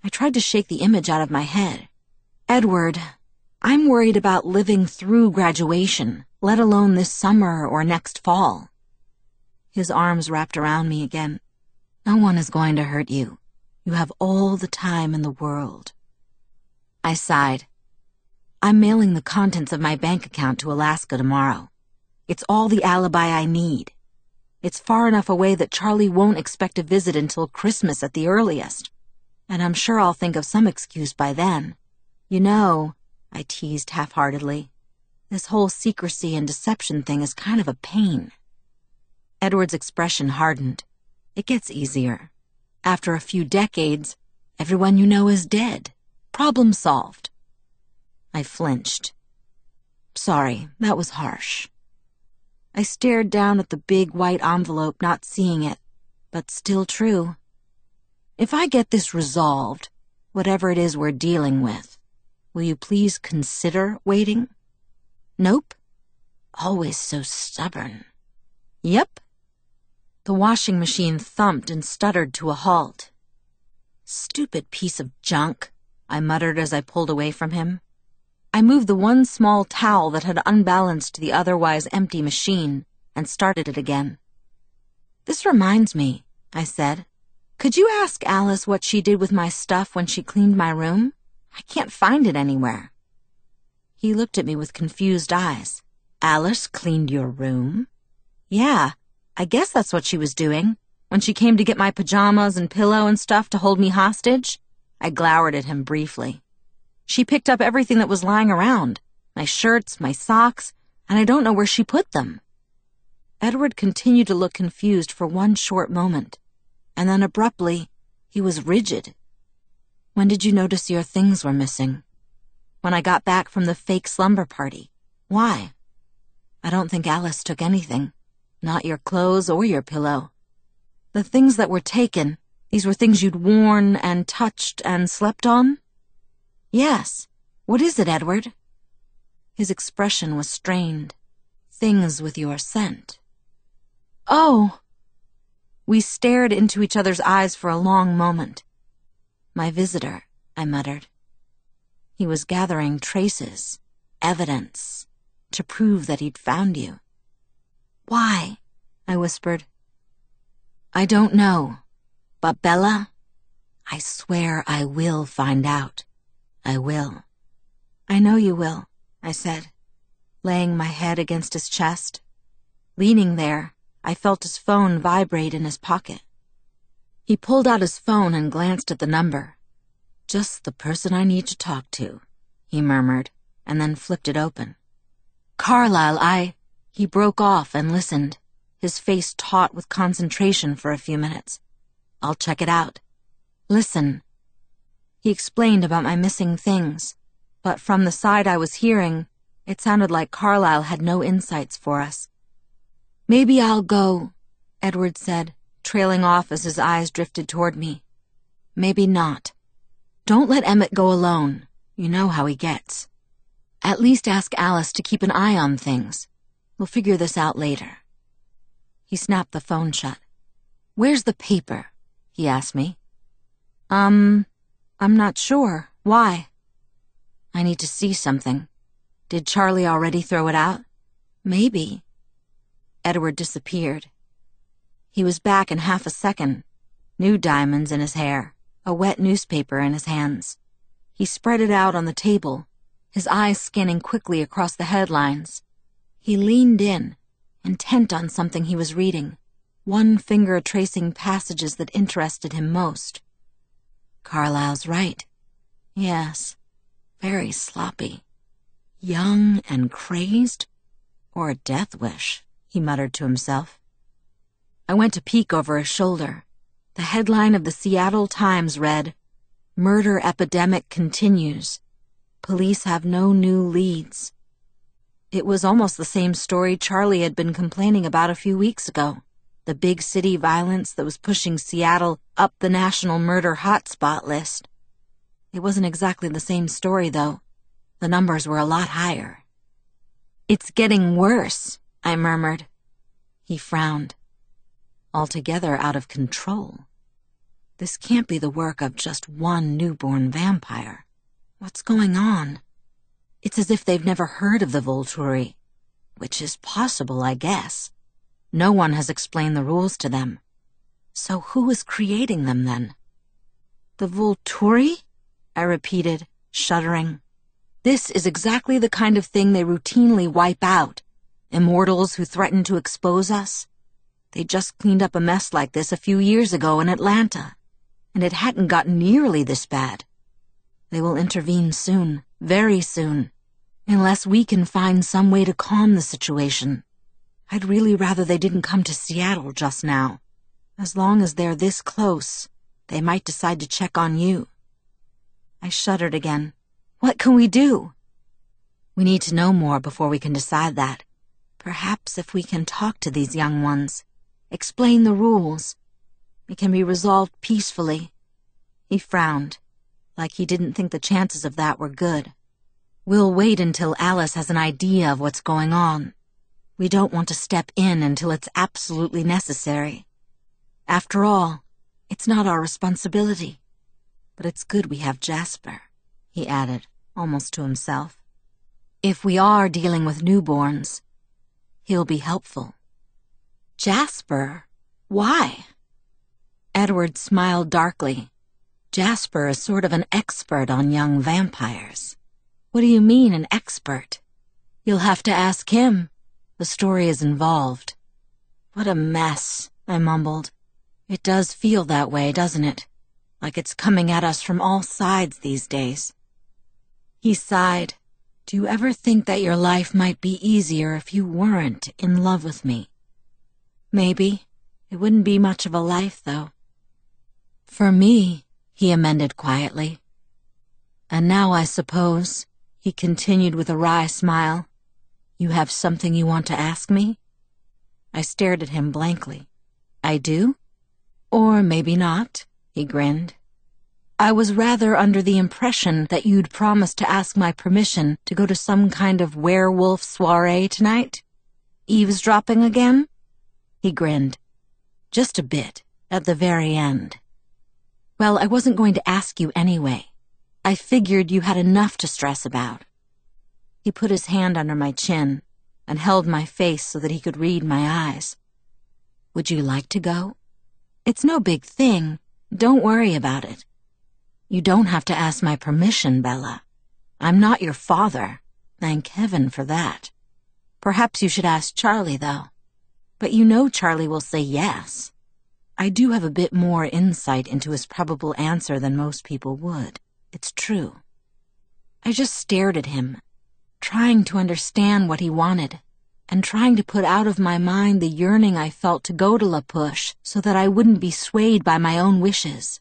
I tried to shake the image out of my head. Edward, I'm worried about living through graduation, let alone this summer or next fall. His arms wrapped around me again. No one is going to hurt you. You have all the time in the world. I sighed. I'm mailing the contents of my bank account to Alaska tomorrow. It's all the alibi I need. It's far enough away that Charlie won't expect a visit until Christmas at the earliest. And I'm sure I'll think of some excuse by then. You know, I teased half-heartedly, this whole secrecy and deception thing is kind of a pain. Edward's expression hardened. It gets easier. After a few decades, everyone you know is dead. Problem solved. I flinched. Sorry, that was harsh. I stared down at the big white envelope, not seeing it, but still true. If I get this resolved, whatever it is we're dealing with, Will you please consider waiting? Nope. Always so stubborn. Yep. The washing machine thumped and stuttered to a halt. Stupid piece of junk, I muttered as I pulled away from him. I moved the one small towel that had unbalanced the otherwise empty machine and started it again. This reminds me, I said. Could you ask Alice what she did with my stuff when she cleaned my room? I can't find it anywhere. He looked at me with confused eyes. Alice cleaned your room? Yeah, I guess that's what she was doing. When she came to get my pajamas and pillow and stuff to hold me hostage, I glowered at him briefly. She picked up everything that was lying around my shirts, my socks, and I don't know where she put them. Edward continued to look confused for one short moment, and then abruptly, he was rigid. When did you notice your things were missing? When I got back from the fake slumber party. Why? I don't think Alice took anything. Not your clothes or your pillow. The things that were taken, these were things you'd worn and touched and slept on? Yes. What is it, Edward? His expression was strained. Things with your scent. Oh! We stared into each other's eyes for a long moment. My visitor, I muttered. He was gathering traces, evidence, to prove that he'd found you. Why? I whispered. I don't know. But Bella, I swear I will find out. I will. I know you will, I said, laying my head against his chest. Leaning there, I felt his phone vibrate in his pocket. He pulled out his phone and glanced at the number. Just the person I need to talk to, he murmured, and then flipped it open. Carlisle, I... He broke off and listened his face taut with concentration for a few minutes. I'll check it out. Listen. He explained about my missing things, but from the side I was hearing, it sounded like Carlisle had no insights for us. Maybe I'll go, Edward said, trailing off as his eyes drifted toward me. Maybe not. Don't let Emmett go alone. You know how he gets. At least ask Alice to keep an eye on things. We'll figure this out later. He snapped the phone shut. Where's the paper? he asked me. Um, I'm not sure. Why? I need to see something. Did Charlie already throw it out? Maybe. Edward disappeared. He was back in half a second, new diamonds in his hair, a wet newspaper in his hands. He spread it out on the table, his eyes scanning quickly across the headlines. He leaned in, intent on something he was reading, one finger tracing passages that interested him most. Carlisle's right. Yes, very sloppy. Young and crazed? Or a death wish, he muttered to himself. I went to peek over his shoulder. The headline of the Seattle Times read, Murder Epidemic Continues. Police have no new leads. It was almost the same story Charlie had been complaining about a few weeks ago. The big city violence that was pushing Seattle up the national murder hotspot list. It wasn't exactly the same story, though. The numbers were a lot higher. It's getting worse, I murmured. He frowned. Altogether out of control. This can't be the work of just one newborn vampire. What's going on? It's as if they've never heard of the Volturi, which is possible, I guess. No one has explained the rules to them. So who is creating them then? The Volturi? I repeated, shuddering. This is exactly the kind of thing they routinely wipe out. Immortals who threaten to expose us. They just cleaned up a mess like this a few years ago in Atlanta, and it hadn't gotten nearly this bad. They will intervene soon, very soon, unless we can find some way to calm the situation. I'd really rather they didn't come to Seattle just now. As long as they're this close, they might decide to check on you. I shuddered again. What can we do? We need to know more before we can decide that. Perhaps if we can talk to these young ones, explain the rules, it can be resolved peacefully. He frowned like he didn't think the chances of that were good. We'll wait until Alice has an idea of what's going on. We don't want to step in until it's absolutely necessary. After all, it's not our responsibility. But it's good we have Jasper, he added, almost to himself. If we are dealing with newborns, he'll be helpful. Jasper? Why? Edward smiled darkly. Jasper is sort of an expert on young vampires. What do you mean, an expert? You'll have to ask him. The story is involved. What a mess, I mumbled. It does feel that way, doesn't it? Like it's coming at us from all sides these days. He sighed. Do you ever think that your life might be easier if you weren't in love with me? Maybe. It wouldn't be much of a life, though. For me, he amended quietly. And now I suppose, he continued with a wry smile, you have something you want to ask me? I stared at him blankly. I do? Or maybe not, he grinned. I was rather under the impression that you'd promised to ask my permission to go to some kind of werewolf soiree tonight. Eavesdropping again? He grinned. Just a bit, at the very end. Well, I wasn't going to ask you anyway. I figured you had enough to stress about. He put his hand under my chin and held my face so that he could read my eyes. Would you like to go? It's no big thing. Don't worry about it. You don't have to ask my permission, Bella. I'm not your father. Thank heaven for that. Perhaps you should ask Charlie, though. But you know Charlie will say yes. I do have a bit more insight into his probable answer than most people would. It's true. I just stared at him, trying to understand what he wanted, and trying to put out of my mind the yearning I felt to go to La Push so that I wouldn't be swayed by my own wishes.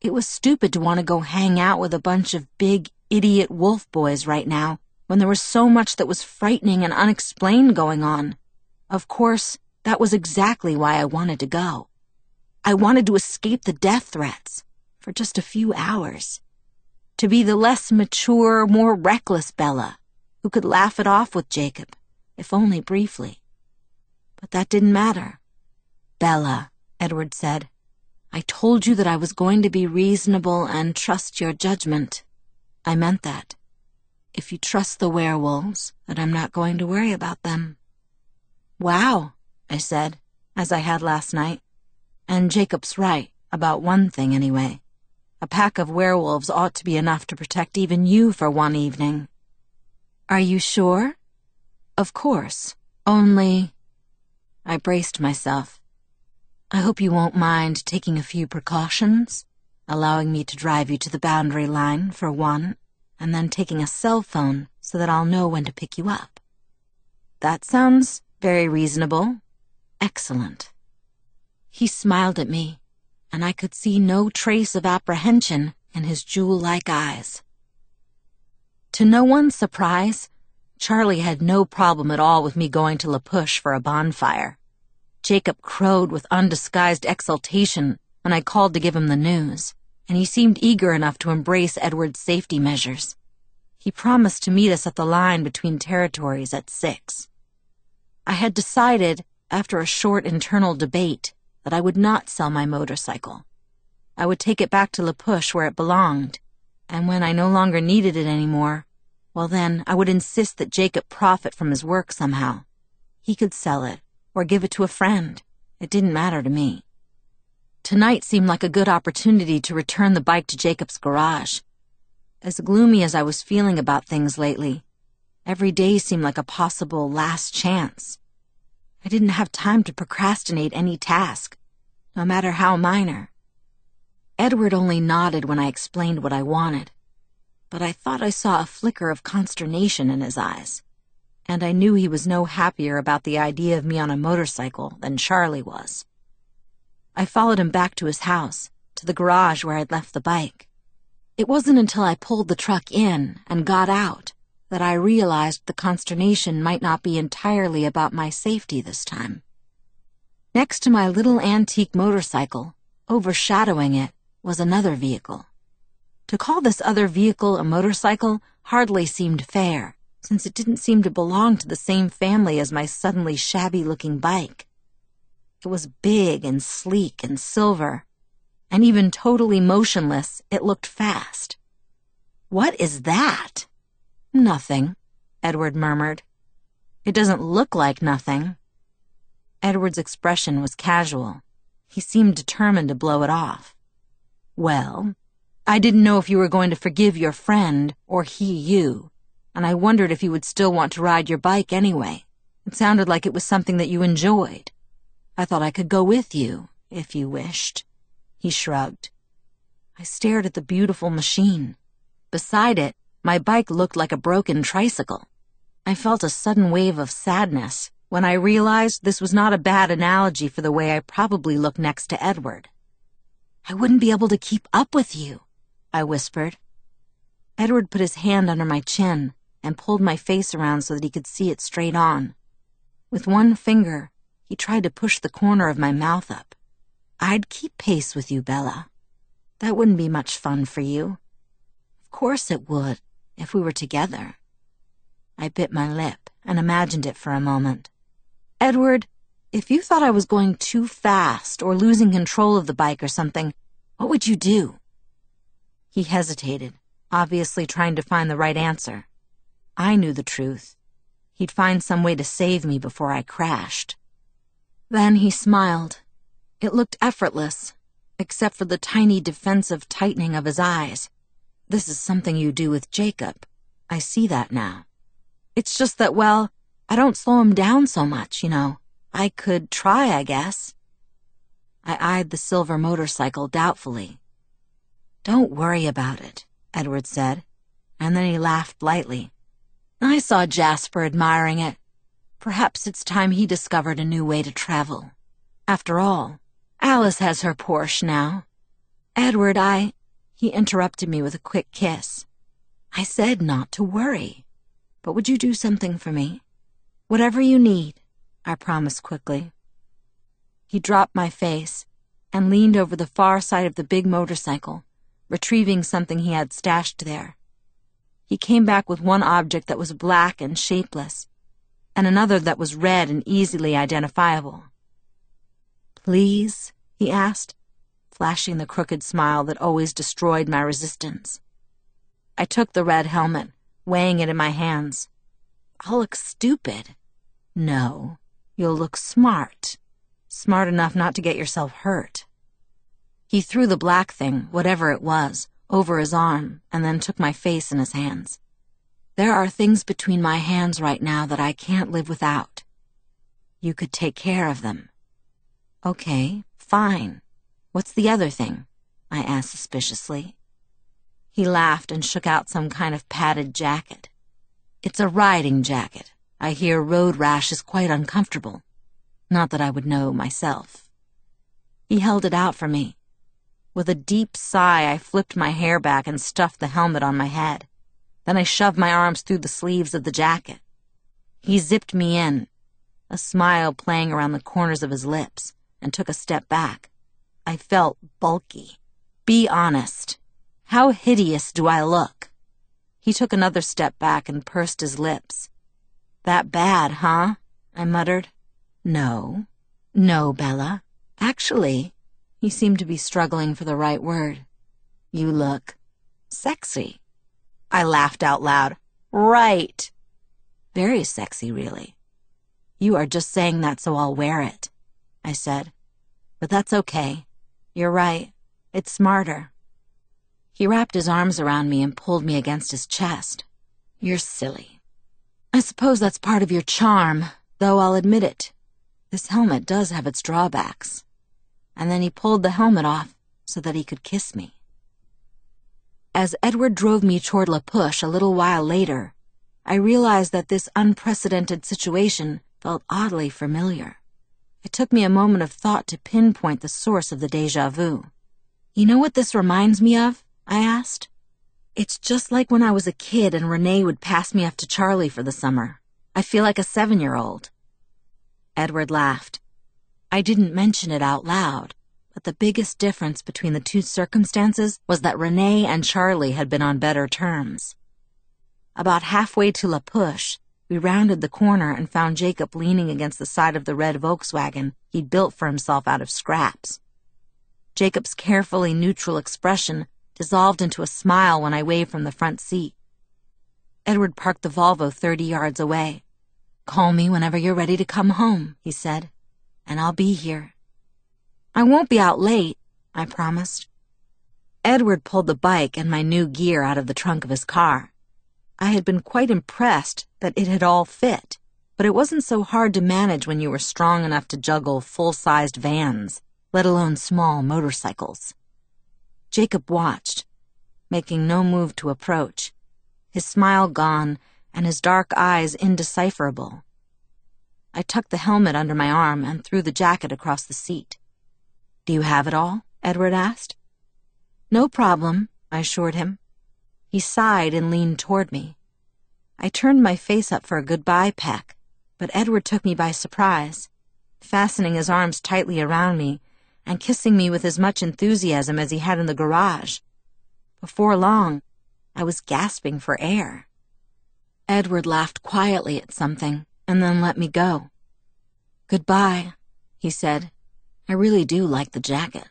It was stupid to want to go hang out with a bunch of big, idiot wolf boys right now, when there was so much that was frightening and unexplained going on. Of course, that was exactly why I wanted to go. I wanted to escape the death threats for just a few hours. To be the less mature, more reckless Bella, who could laugh it off with Jacob, if only briefly. But that didn't matter. Bella, Edward said. I told you that I was going to be reasonable and trust your judgment. I meant that. If you trust the werewolves, that I'm not going to worry about them. Wow, I said, as I had last night. And Jacob's right, about one thing anyway. A pack of werewolves ought to be enough to protect even you for one evening. Are you sure? Of course. Only... I braced myself. I hope you won't mind taking a few precautions, allowing me to drive you to the boundary line, for one, and then taking a cell phone so that I'll know when to pick you up. That sounds very reasonable. Excellent. He smiled at me, and I could see no trace of apprehension in his jewel-like eyes. To no one's surprise, Charlie had no problem at all with me going to La Push for a bonfire. Jacob crowed with undisguised exultation when I called to give him the news, and he seemed eager enough to embrace Edward's safety measures. He promised to meet us at the line between territories at six. I had decided, after a short internal debate, that I would not sell my motorcycle. I would take it back to La Push where it belonged, and when I no longer needed it anymore, well then, I would insist that Jacob profit from his work somehow. He could sell it, or give it to a friend. It didn't matter to me. Tonight seemed like a good opportunity to return the bike to Jacob's garage. As gloomy as I was feeling about things lately, every day seemed like a possible last chance. I didn't have time to procrastinate any task, no matter how minor. Edward only nodded when I explained what I wanted, but I thought I saw a flicker of consternation in his eyes and I knew he was no happier about the idea of me on a motorcycle than Charlie was. I followed him back to his house, to the garage where I'd left the bike. It wasn't until I pulled the truck in and got out that I realized the consternation might not be entirely about my safety this time. Next to my little antique motorcycle, overshadowing it, was another vehicle. To call this other vehicle a motorcycle hardly seemed fair, since it didn't seem to belong to the same family as my suddenly shabby looking bike. It was big and sleek and silver, and even totally motionless, it looked fast. What is that? Nothing, Edward murmured. It doesn't look like nothing. Edward's expression was casual. He seemed determined to blow it off. Well, I didn't know if you were going to forgive your friend or he you, and I wondered if you would still want to ride your bike anyway. It sounded like it was something that you enjoyed. I thought I could go with you, if you wished. He shrugged. I stared at the beautiful machine. Beside it, my bike looked like a broken tricycle. I felt a sudden wave of sadness when I realized this was not a bad analogy for the way I probably look next to Edward. I wouldn't be able to keep up with you, I whispered. Edward put his hand under my chin and pulled my face around so that he could see it straight on. With one finger, he tried to push the corner of my mouth up. I'd keep pace with you, Bella. That wouldn't be much fun for you. Of course it would, if we were together. I bit my lip and imagined it for a moment. Edward, if you thought I was going too fast or losing control of the bike or something, what would you do? He hesitated, obviously trying to find the right answer. I knew the truth. He'd find some way to save me before I crashed. Then he smiled. It looked effortless, except for the tiny defensive tightening of his eyes. This is something you do with Jacob. I see that now. It's just that, well, I don't slow him down so much, you know. I could try, I guess. I eyed the silver motorcycle doubtfully. Don't worry about it, Edward said, and then he laughed lightly. I saw Jasper admiring it. Perhaps it's time he discovered a new way to travel. After all, Alice has her Porsche now. Edward, I... He interrupted me with a quick kiss. I said not to worry. But would you do something for me? Whatever you need, I promised quickly. He dropped my face and leaned over the far side of the big motorcycle, retrieving something he had stashed there. He came back with one object that was black and shapeless, and another that was red and easily identifiable. Please? he asked, flashing the crooked smile that always destroyed my resistance. I took the red helmet, weighing it in my hands. I'll look stupid. No, you'll look smart. Smart enough not to get yourself hurt. He threw the black thing, whatever it was, over his arm and then took my face in his hands. There are things between my hands right now that I can't live without. You could take care of them. Okay, fine. What's the other thing? I asked suspiciously. He laughed and shook out some kind of padded jacket. It's a riding jacket. I hear road rash is quite uncomfortable. Not that I would know myself. He held it out for me. With a deep sigh, I flipped my hair back and stuffed the helmet on my head. Then I shoved my arms through the sleeves of the jacket. He zipped me in, a smile playing around the corners of his lips, and took a step back. I felt bulky. Be honest. How hideous do I look? He took another step back and pursed his lips. That bad, huh? I muttered. No. No, Bella. Actually, he seemed to be struggling for the right word. You look sexy. I laughed out loud. Right. Very sexy, really. You are just saying that so I'll wear it, I said. But that's okay. You're right. It's smarter. He wrapped his arms around me and pulled me against his chest. You're silly. I suppose that's part of your charm, though I'll admit it. This helmet does have its drawbacks. And then he pulled the helmet off so that he could kiss me. As Edward drove me toward La Push a little while later, I realized that this unprecedented situation felt oddly familiar. It took me a moment of thought to pinpoint the source of the deja vu. You know what this reminds me of? I asked. It's just like when I was a kid and Renee would pass me off to Charlie for the summer. I feel like a seven year old. Edward laughed. I didn't mention it out loud, but the biggest difference between the two circumstances was that Renee and Charlie had been on better terms. About halfway to La Push, we rounded the corner and found Jacob leaning against the side of the red Volkswagen he'd built for himself out of scraps. Jacob's carefully neutral expression dissolved into a smile when I waved from the front seat. Edward parked the Volvo 30 yards away. Call me whenever you're ready to come home, he said, and I'll be here. I won't be out late, I promised. Edward pulled the bike and my new gear out of the trunk of his car. I had been quite impressed that it had all fit, but it wasn't so hard to manage when you were strong enough to juggle full-sized vans, let alone small motorcycles. Jacob watched, making no move to approach, his smile gone and his dark eyes indecipherable. I tucked the helmet under my arm and threw the jacket across the seat. Do you have it all? Edward asked. No problem, I assured him. He sighed and leaned toward me. I turned my face up for a goodbye peck, but Edward took me by surprise, fastening his arms tightly around me and kissing me with as much enthusiasm as he had in the garage. Before long, I was gasping for air. Edward laughed quietly at something and then let me go. Goodbye, he said. I really do like the jacket.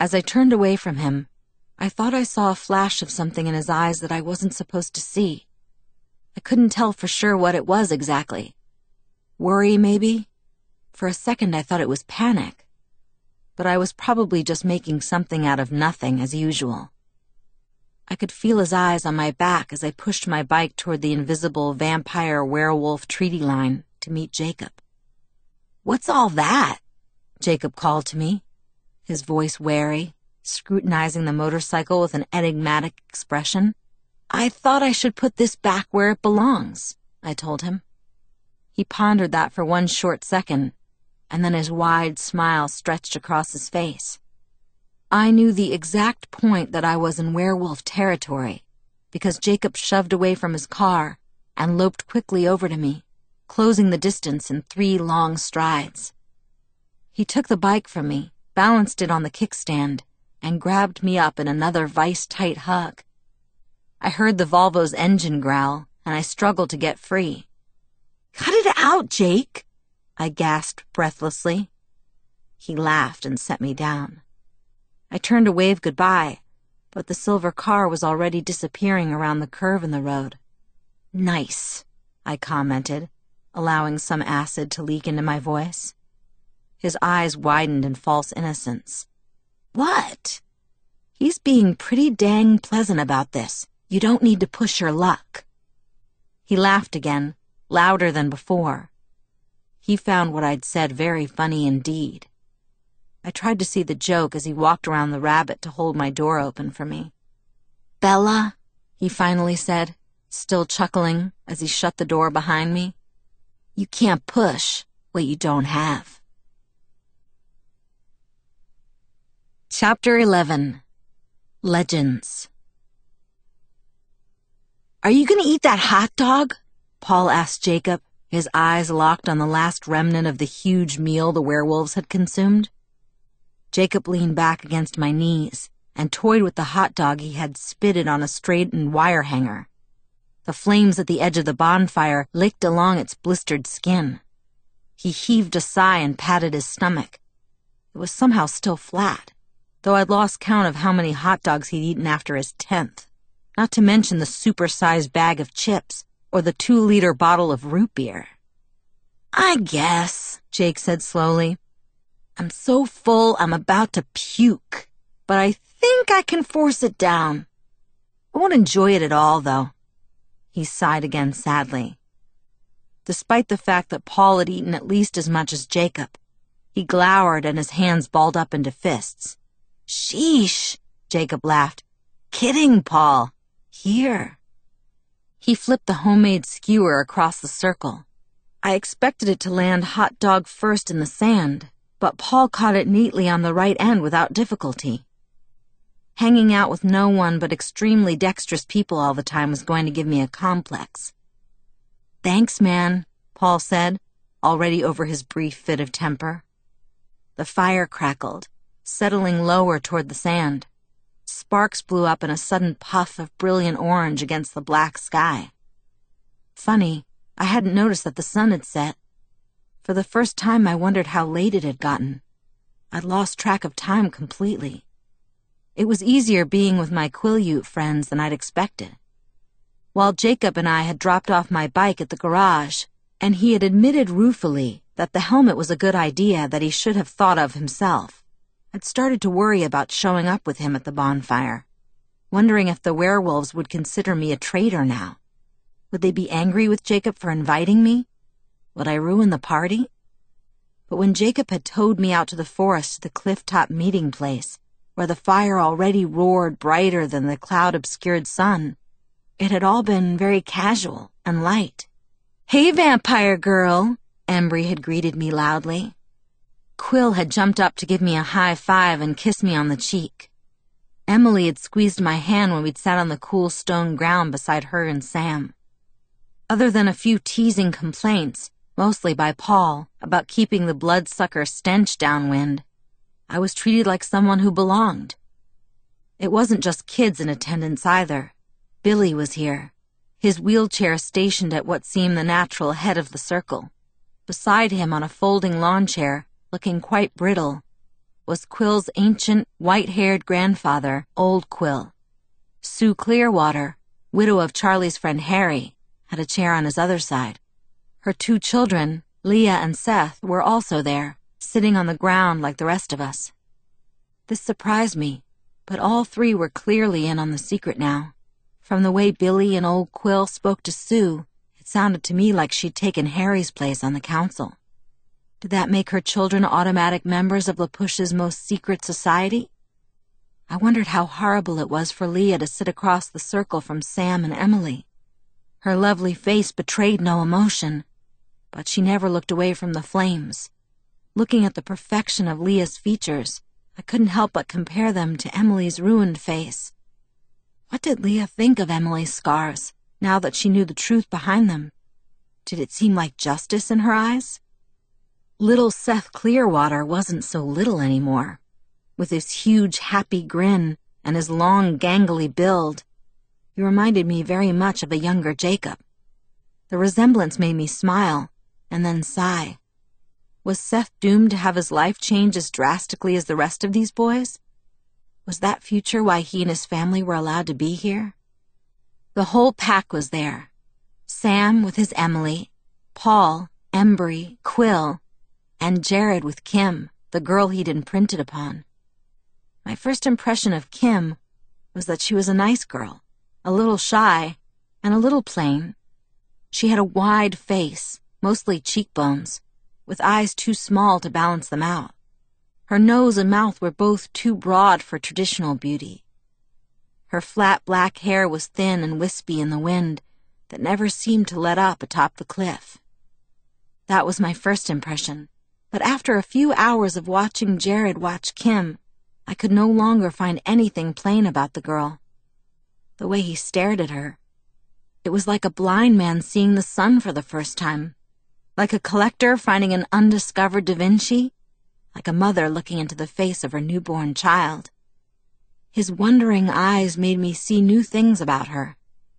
As I turned away from him, I thought I saw a flash of something in his eyes that I wasn't supposed to see. I couldn't tell for sure what it was exactly. Worry, maybe? For a second, I thought it was panic. But I was probably just making something out of nothing, as usual. I could feel his eyes on my back as I pushed my bike toward the invisible vampire werewolf treaty line to meet Jacob. What's all that? Jacob called to me, his voice wary scrutinizing the motorcycle with an enigmatic expression. I thought I should put this back where it belongs, I told him. He pondered that for one short second, and then his wide smile stretched across his face. I knew the exact point that I was in werewolf territory, because Jacob shoved away from his car and loped quickly over to me, closing the distance in three long strides. He took the bike from me, balanced it on the kickstand, and grabbed me up in another vice-tight hug. I heard the Volvo's engine growl, and I struggled to get free. Cut it out, Jake, I gasped breathlessly. He laughed and set me down. I turned to wave goodbye, but the silver car was already disappearing around the curve in the road. Nice, I commented, allowing some acid to leak into my voice. His eyes widened in false innocence. What? He's being pretty dang pleasant about this. You don't need to push your luck. He laughed again, louder than before. He found what I'd said very funny indeed. I tried to see the joke as he walked around the rabbit to hold my door open for me. Bella, he finally said, still chuckling as he shut the door behind me. You can't push what you don't have. Chapter 11 Legends Are you going to eat that hot dog? Paul asked Jacob, his eyes locked on the last remnant of the huge meal the werewolves had consumed. Jacob leaned back against my knees and toyed with the hot dog he had spitted on a straightened wire hanger. The flames at the edge of the bonfire licked along its blistered skin. He heaved a sigh and patted his stomach. It was somehow still flat though I'd lost count of how many hot dogs he'd eaten after his tenth, not to mention the super-sized bag of chips or the two-liter bottle of root beer. I guess, Jake said slowly. I'm so full I'm about to puke, but I think I can force it down. I won't enjoy it at all, though. He sighed again sadly. Despite the fact that Paul had eaten at least as much as Jacob, he glowered and his hands balled up into fists. Sheesh, Jacob laughed. Kidding, Paul. Here. He flipped the homemade skewer across the circle. I expected it to land hot dog first in the sand, but Paul caught it neatly on the right end without difficulty. Hanging out with no one but extremely dexterous people all the time was going to give me a complex. Thanks, man, Paul said, already over his brief fit of temper. The fire crackled settling lower toward the sand. Sparks blew up in a sudden puff of brilliant orange against the black sky. Funny, I hadn't noticed that the sun had set. For the first time, I wondered how late it had gotten. I'd lost track of time completely. It was easier being with my Quileute friends than I'd expected. While Jacob and I had dropped off my bike at the garage, and he had admitted ruefully that the helmet was a good idea that he should have thought of himself, I'd started to worry about showing up with him at the bonfire, wondering if the werewolves would consider me a traitor now. Would they be angry with Jacob for inviting me? Would I ruin the party? But when Jacob had towed me out to the forest to the cliff-top meeting place, where the fire already roared brighter than the cloud-obscured sun, it had all been very casual and light. Hey, vampire girl, Embry had greeted me loudly. Quill had jumped up to give me a high five and kiss me on the cheek. Emily had squeezed my hand when we'd sat on the cool stone ground beside her and Sam. Other than a few teasing complaints, mostly by Paul, about keeping the bloodsucker stench downwind. I was treated like someone who belonged. It wasn't just kids in attendance either. Billy was here, his wheelchair stationed at what seemed the natural head of the circle. Beside him on a folding lawn chair, looking quite brittle, was Quill's ancient, white-haired grandfather, Old Quill. Sue Clearwater, widow of Charlie's friend Harry, had a chair on his other side. Her two children, Leah and Seth, were also there, sitting on the ground like the rest of us. This surprised me, but all three were clearly in on the secret now. From the way Billy and old Quill spoke to Sue, it sounded to me like she'd taken Harry's place on the council. Did that make her children automatic members of LaPush's most secret society? I wondered how horrible it was for Leah to sit across the circle from Sam and Emily. Her lovely face betrayed no emotion, but she never looked away from the flames. Looking at the perfection of Leah's features, I couldn't help but compare them to Emily's ruined face. What did Leah think of Emily's scars, now that she knew the truth behind them? Did it seem like justice in her eyes? Little Seth Clearwater wasn't so little anymore. With his huge, happy grin and his long, gangly build, he reminded me very much of a younger Jacob. The resemblance made me smile and then sigh. Was Seth doomed to have his life change as drastically as the rest of these boys? Was that future why he and his family were allowed to be here? The whole pack was there. Sam with his Emily, Paul, Embry, Quill, and Jared with Kim, the girl he'd imprinted upon. My first impression of Kim was that she was a nice girl, a little shy, and a little plain. She had a wide face, mostly cheekbones, with eyes too small to balance them out. Her nose and mouth were both too broad for traditional beauty. Her flat black hair was thin and wispy in the wind that never seemed to let up atop the cliff. That was my first impression, but after a few hours of watching Jared watch Kim, I could no longer find anything plain about the girl. The way he stared at her. It was like a blind man seeing the sun for the first time. Like a collector finding an undiscovered Da Vinci. Like a mother looking into the face of her newborn child. His wondering eyes made me see new things about her.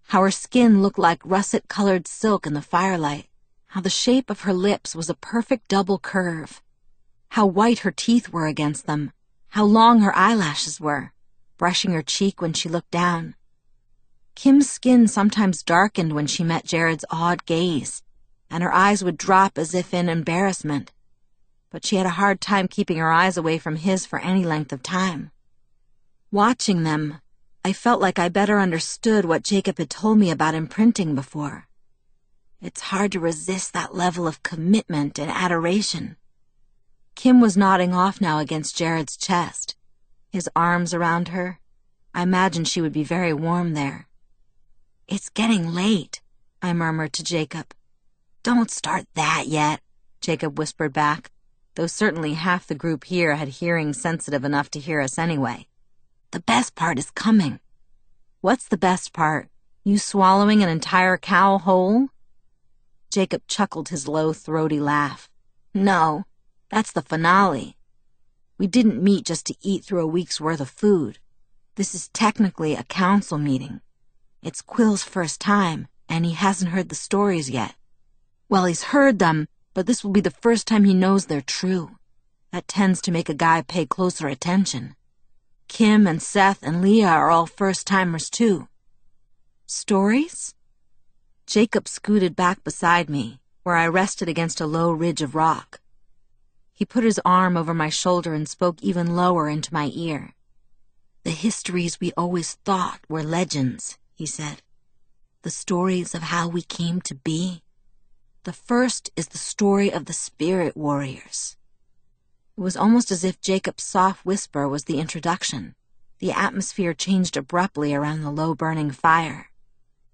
How her skin looked like russet-colored silk in the firelight. How the shape of her lips was a perfect double curve. How white her teeth were against them. How long her eyelashes were, brushing her cheek when she looked down. Kim's skin sometimes darkened when she met Jared's awed gaze and her eyes would drop as if in embarrassment. But she had a hard time keeping her eyes away from his for any length of time. Watching them, I felt like I better understood what Jacob had told me about imprinting before. It's hard to resist that level of commitment and adoration. Kim was nodding off now against Jared's chest, his arms around her. I imagined she would be very warm there. It's getting late, I murmured to Jacob. Don't start that yet, Jacob whispered back, though certainly half the group here had hearing sensitive enough to hear us anyway. The best part is coming. What's the best part? You swallowing an entire cow whole? Jacob chuckled his low, throaty laugh. No, that's the finale. We didn't meet just to eat through a week's worth of food. This is technically a council meeting. It's Quill's first time, and he hasn't heard the stories yet. Well, he's heard them, but this will be the first time he knows they're true. That tends to make a guy pay closer attention. Kim and Seth and Leah are all first timers too. Stories? Jacob scooted back beside me, where I rested against a low ridge of rock. He put his arm over my shoulder and spoke even lower into my ear. The histories we always thought were legends, he said. The stories of how we came to be. The first is the story of the spirit warriors. It was almost as if Jacob's soft whisper was the introduction. The atmosphere changed abruptly around the low burning fire.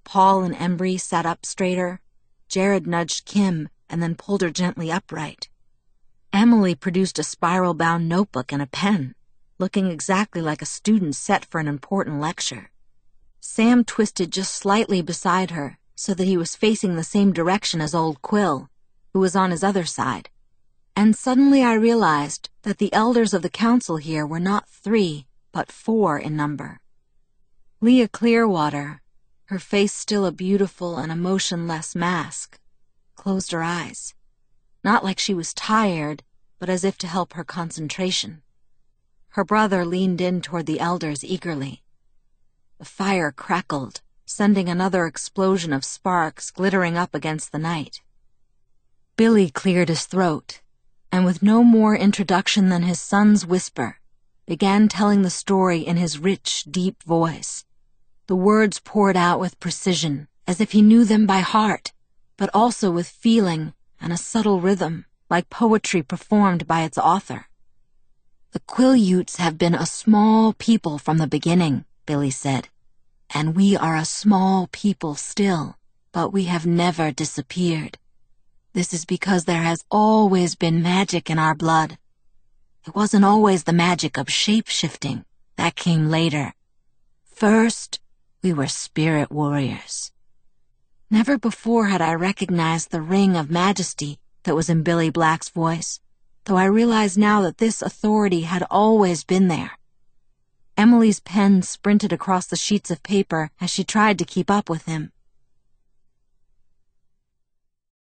Paul and Embry sat up straighter. Jared nudged Kim and then pulled her gently upright. Emily produced a spiral bound notebook and a pen, looking exactly like a student set for an important lecture. Sam twisted just slightly beside her so that he was facing the same direction as old Quill, who was on his other side. And suddenly I realized that the elders of the council here were not three, but four in number. Leah Clearwater, her face still a beautiful and emotionless mask, closed her eyes. Not like she was tired, but as if to help her concentration. Her brother leaned in toward the elders eagerly. The fire crackled, sending another explosion of sparks glittering up against the night. Billy cleared his throat and with no more introduction than his son's whisper, began telling the story in his rich, deep voice. The words poured out with precision, as if he knew them by heart, but also with feeling and a subtle rhythm, like poetry performed by its author. The Quileutes have been a small people from the beginning, Billy said, and we are a small people still, but we have never disappeared. This is because there has always been magic in our blood. It wasn't always the magic of shape-shifting. That came later. First, we were spirit warriors. Never before had I recognized the ring of majesty that was in Billy Black's voice, though I realized now that this authority had always been there. Emily's pen sprinted across the sheets of paper as she tried to keep up with him.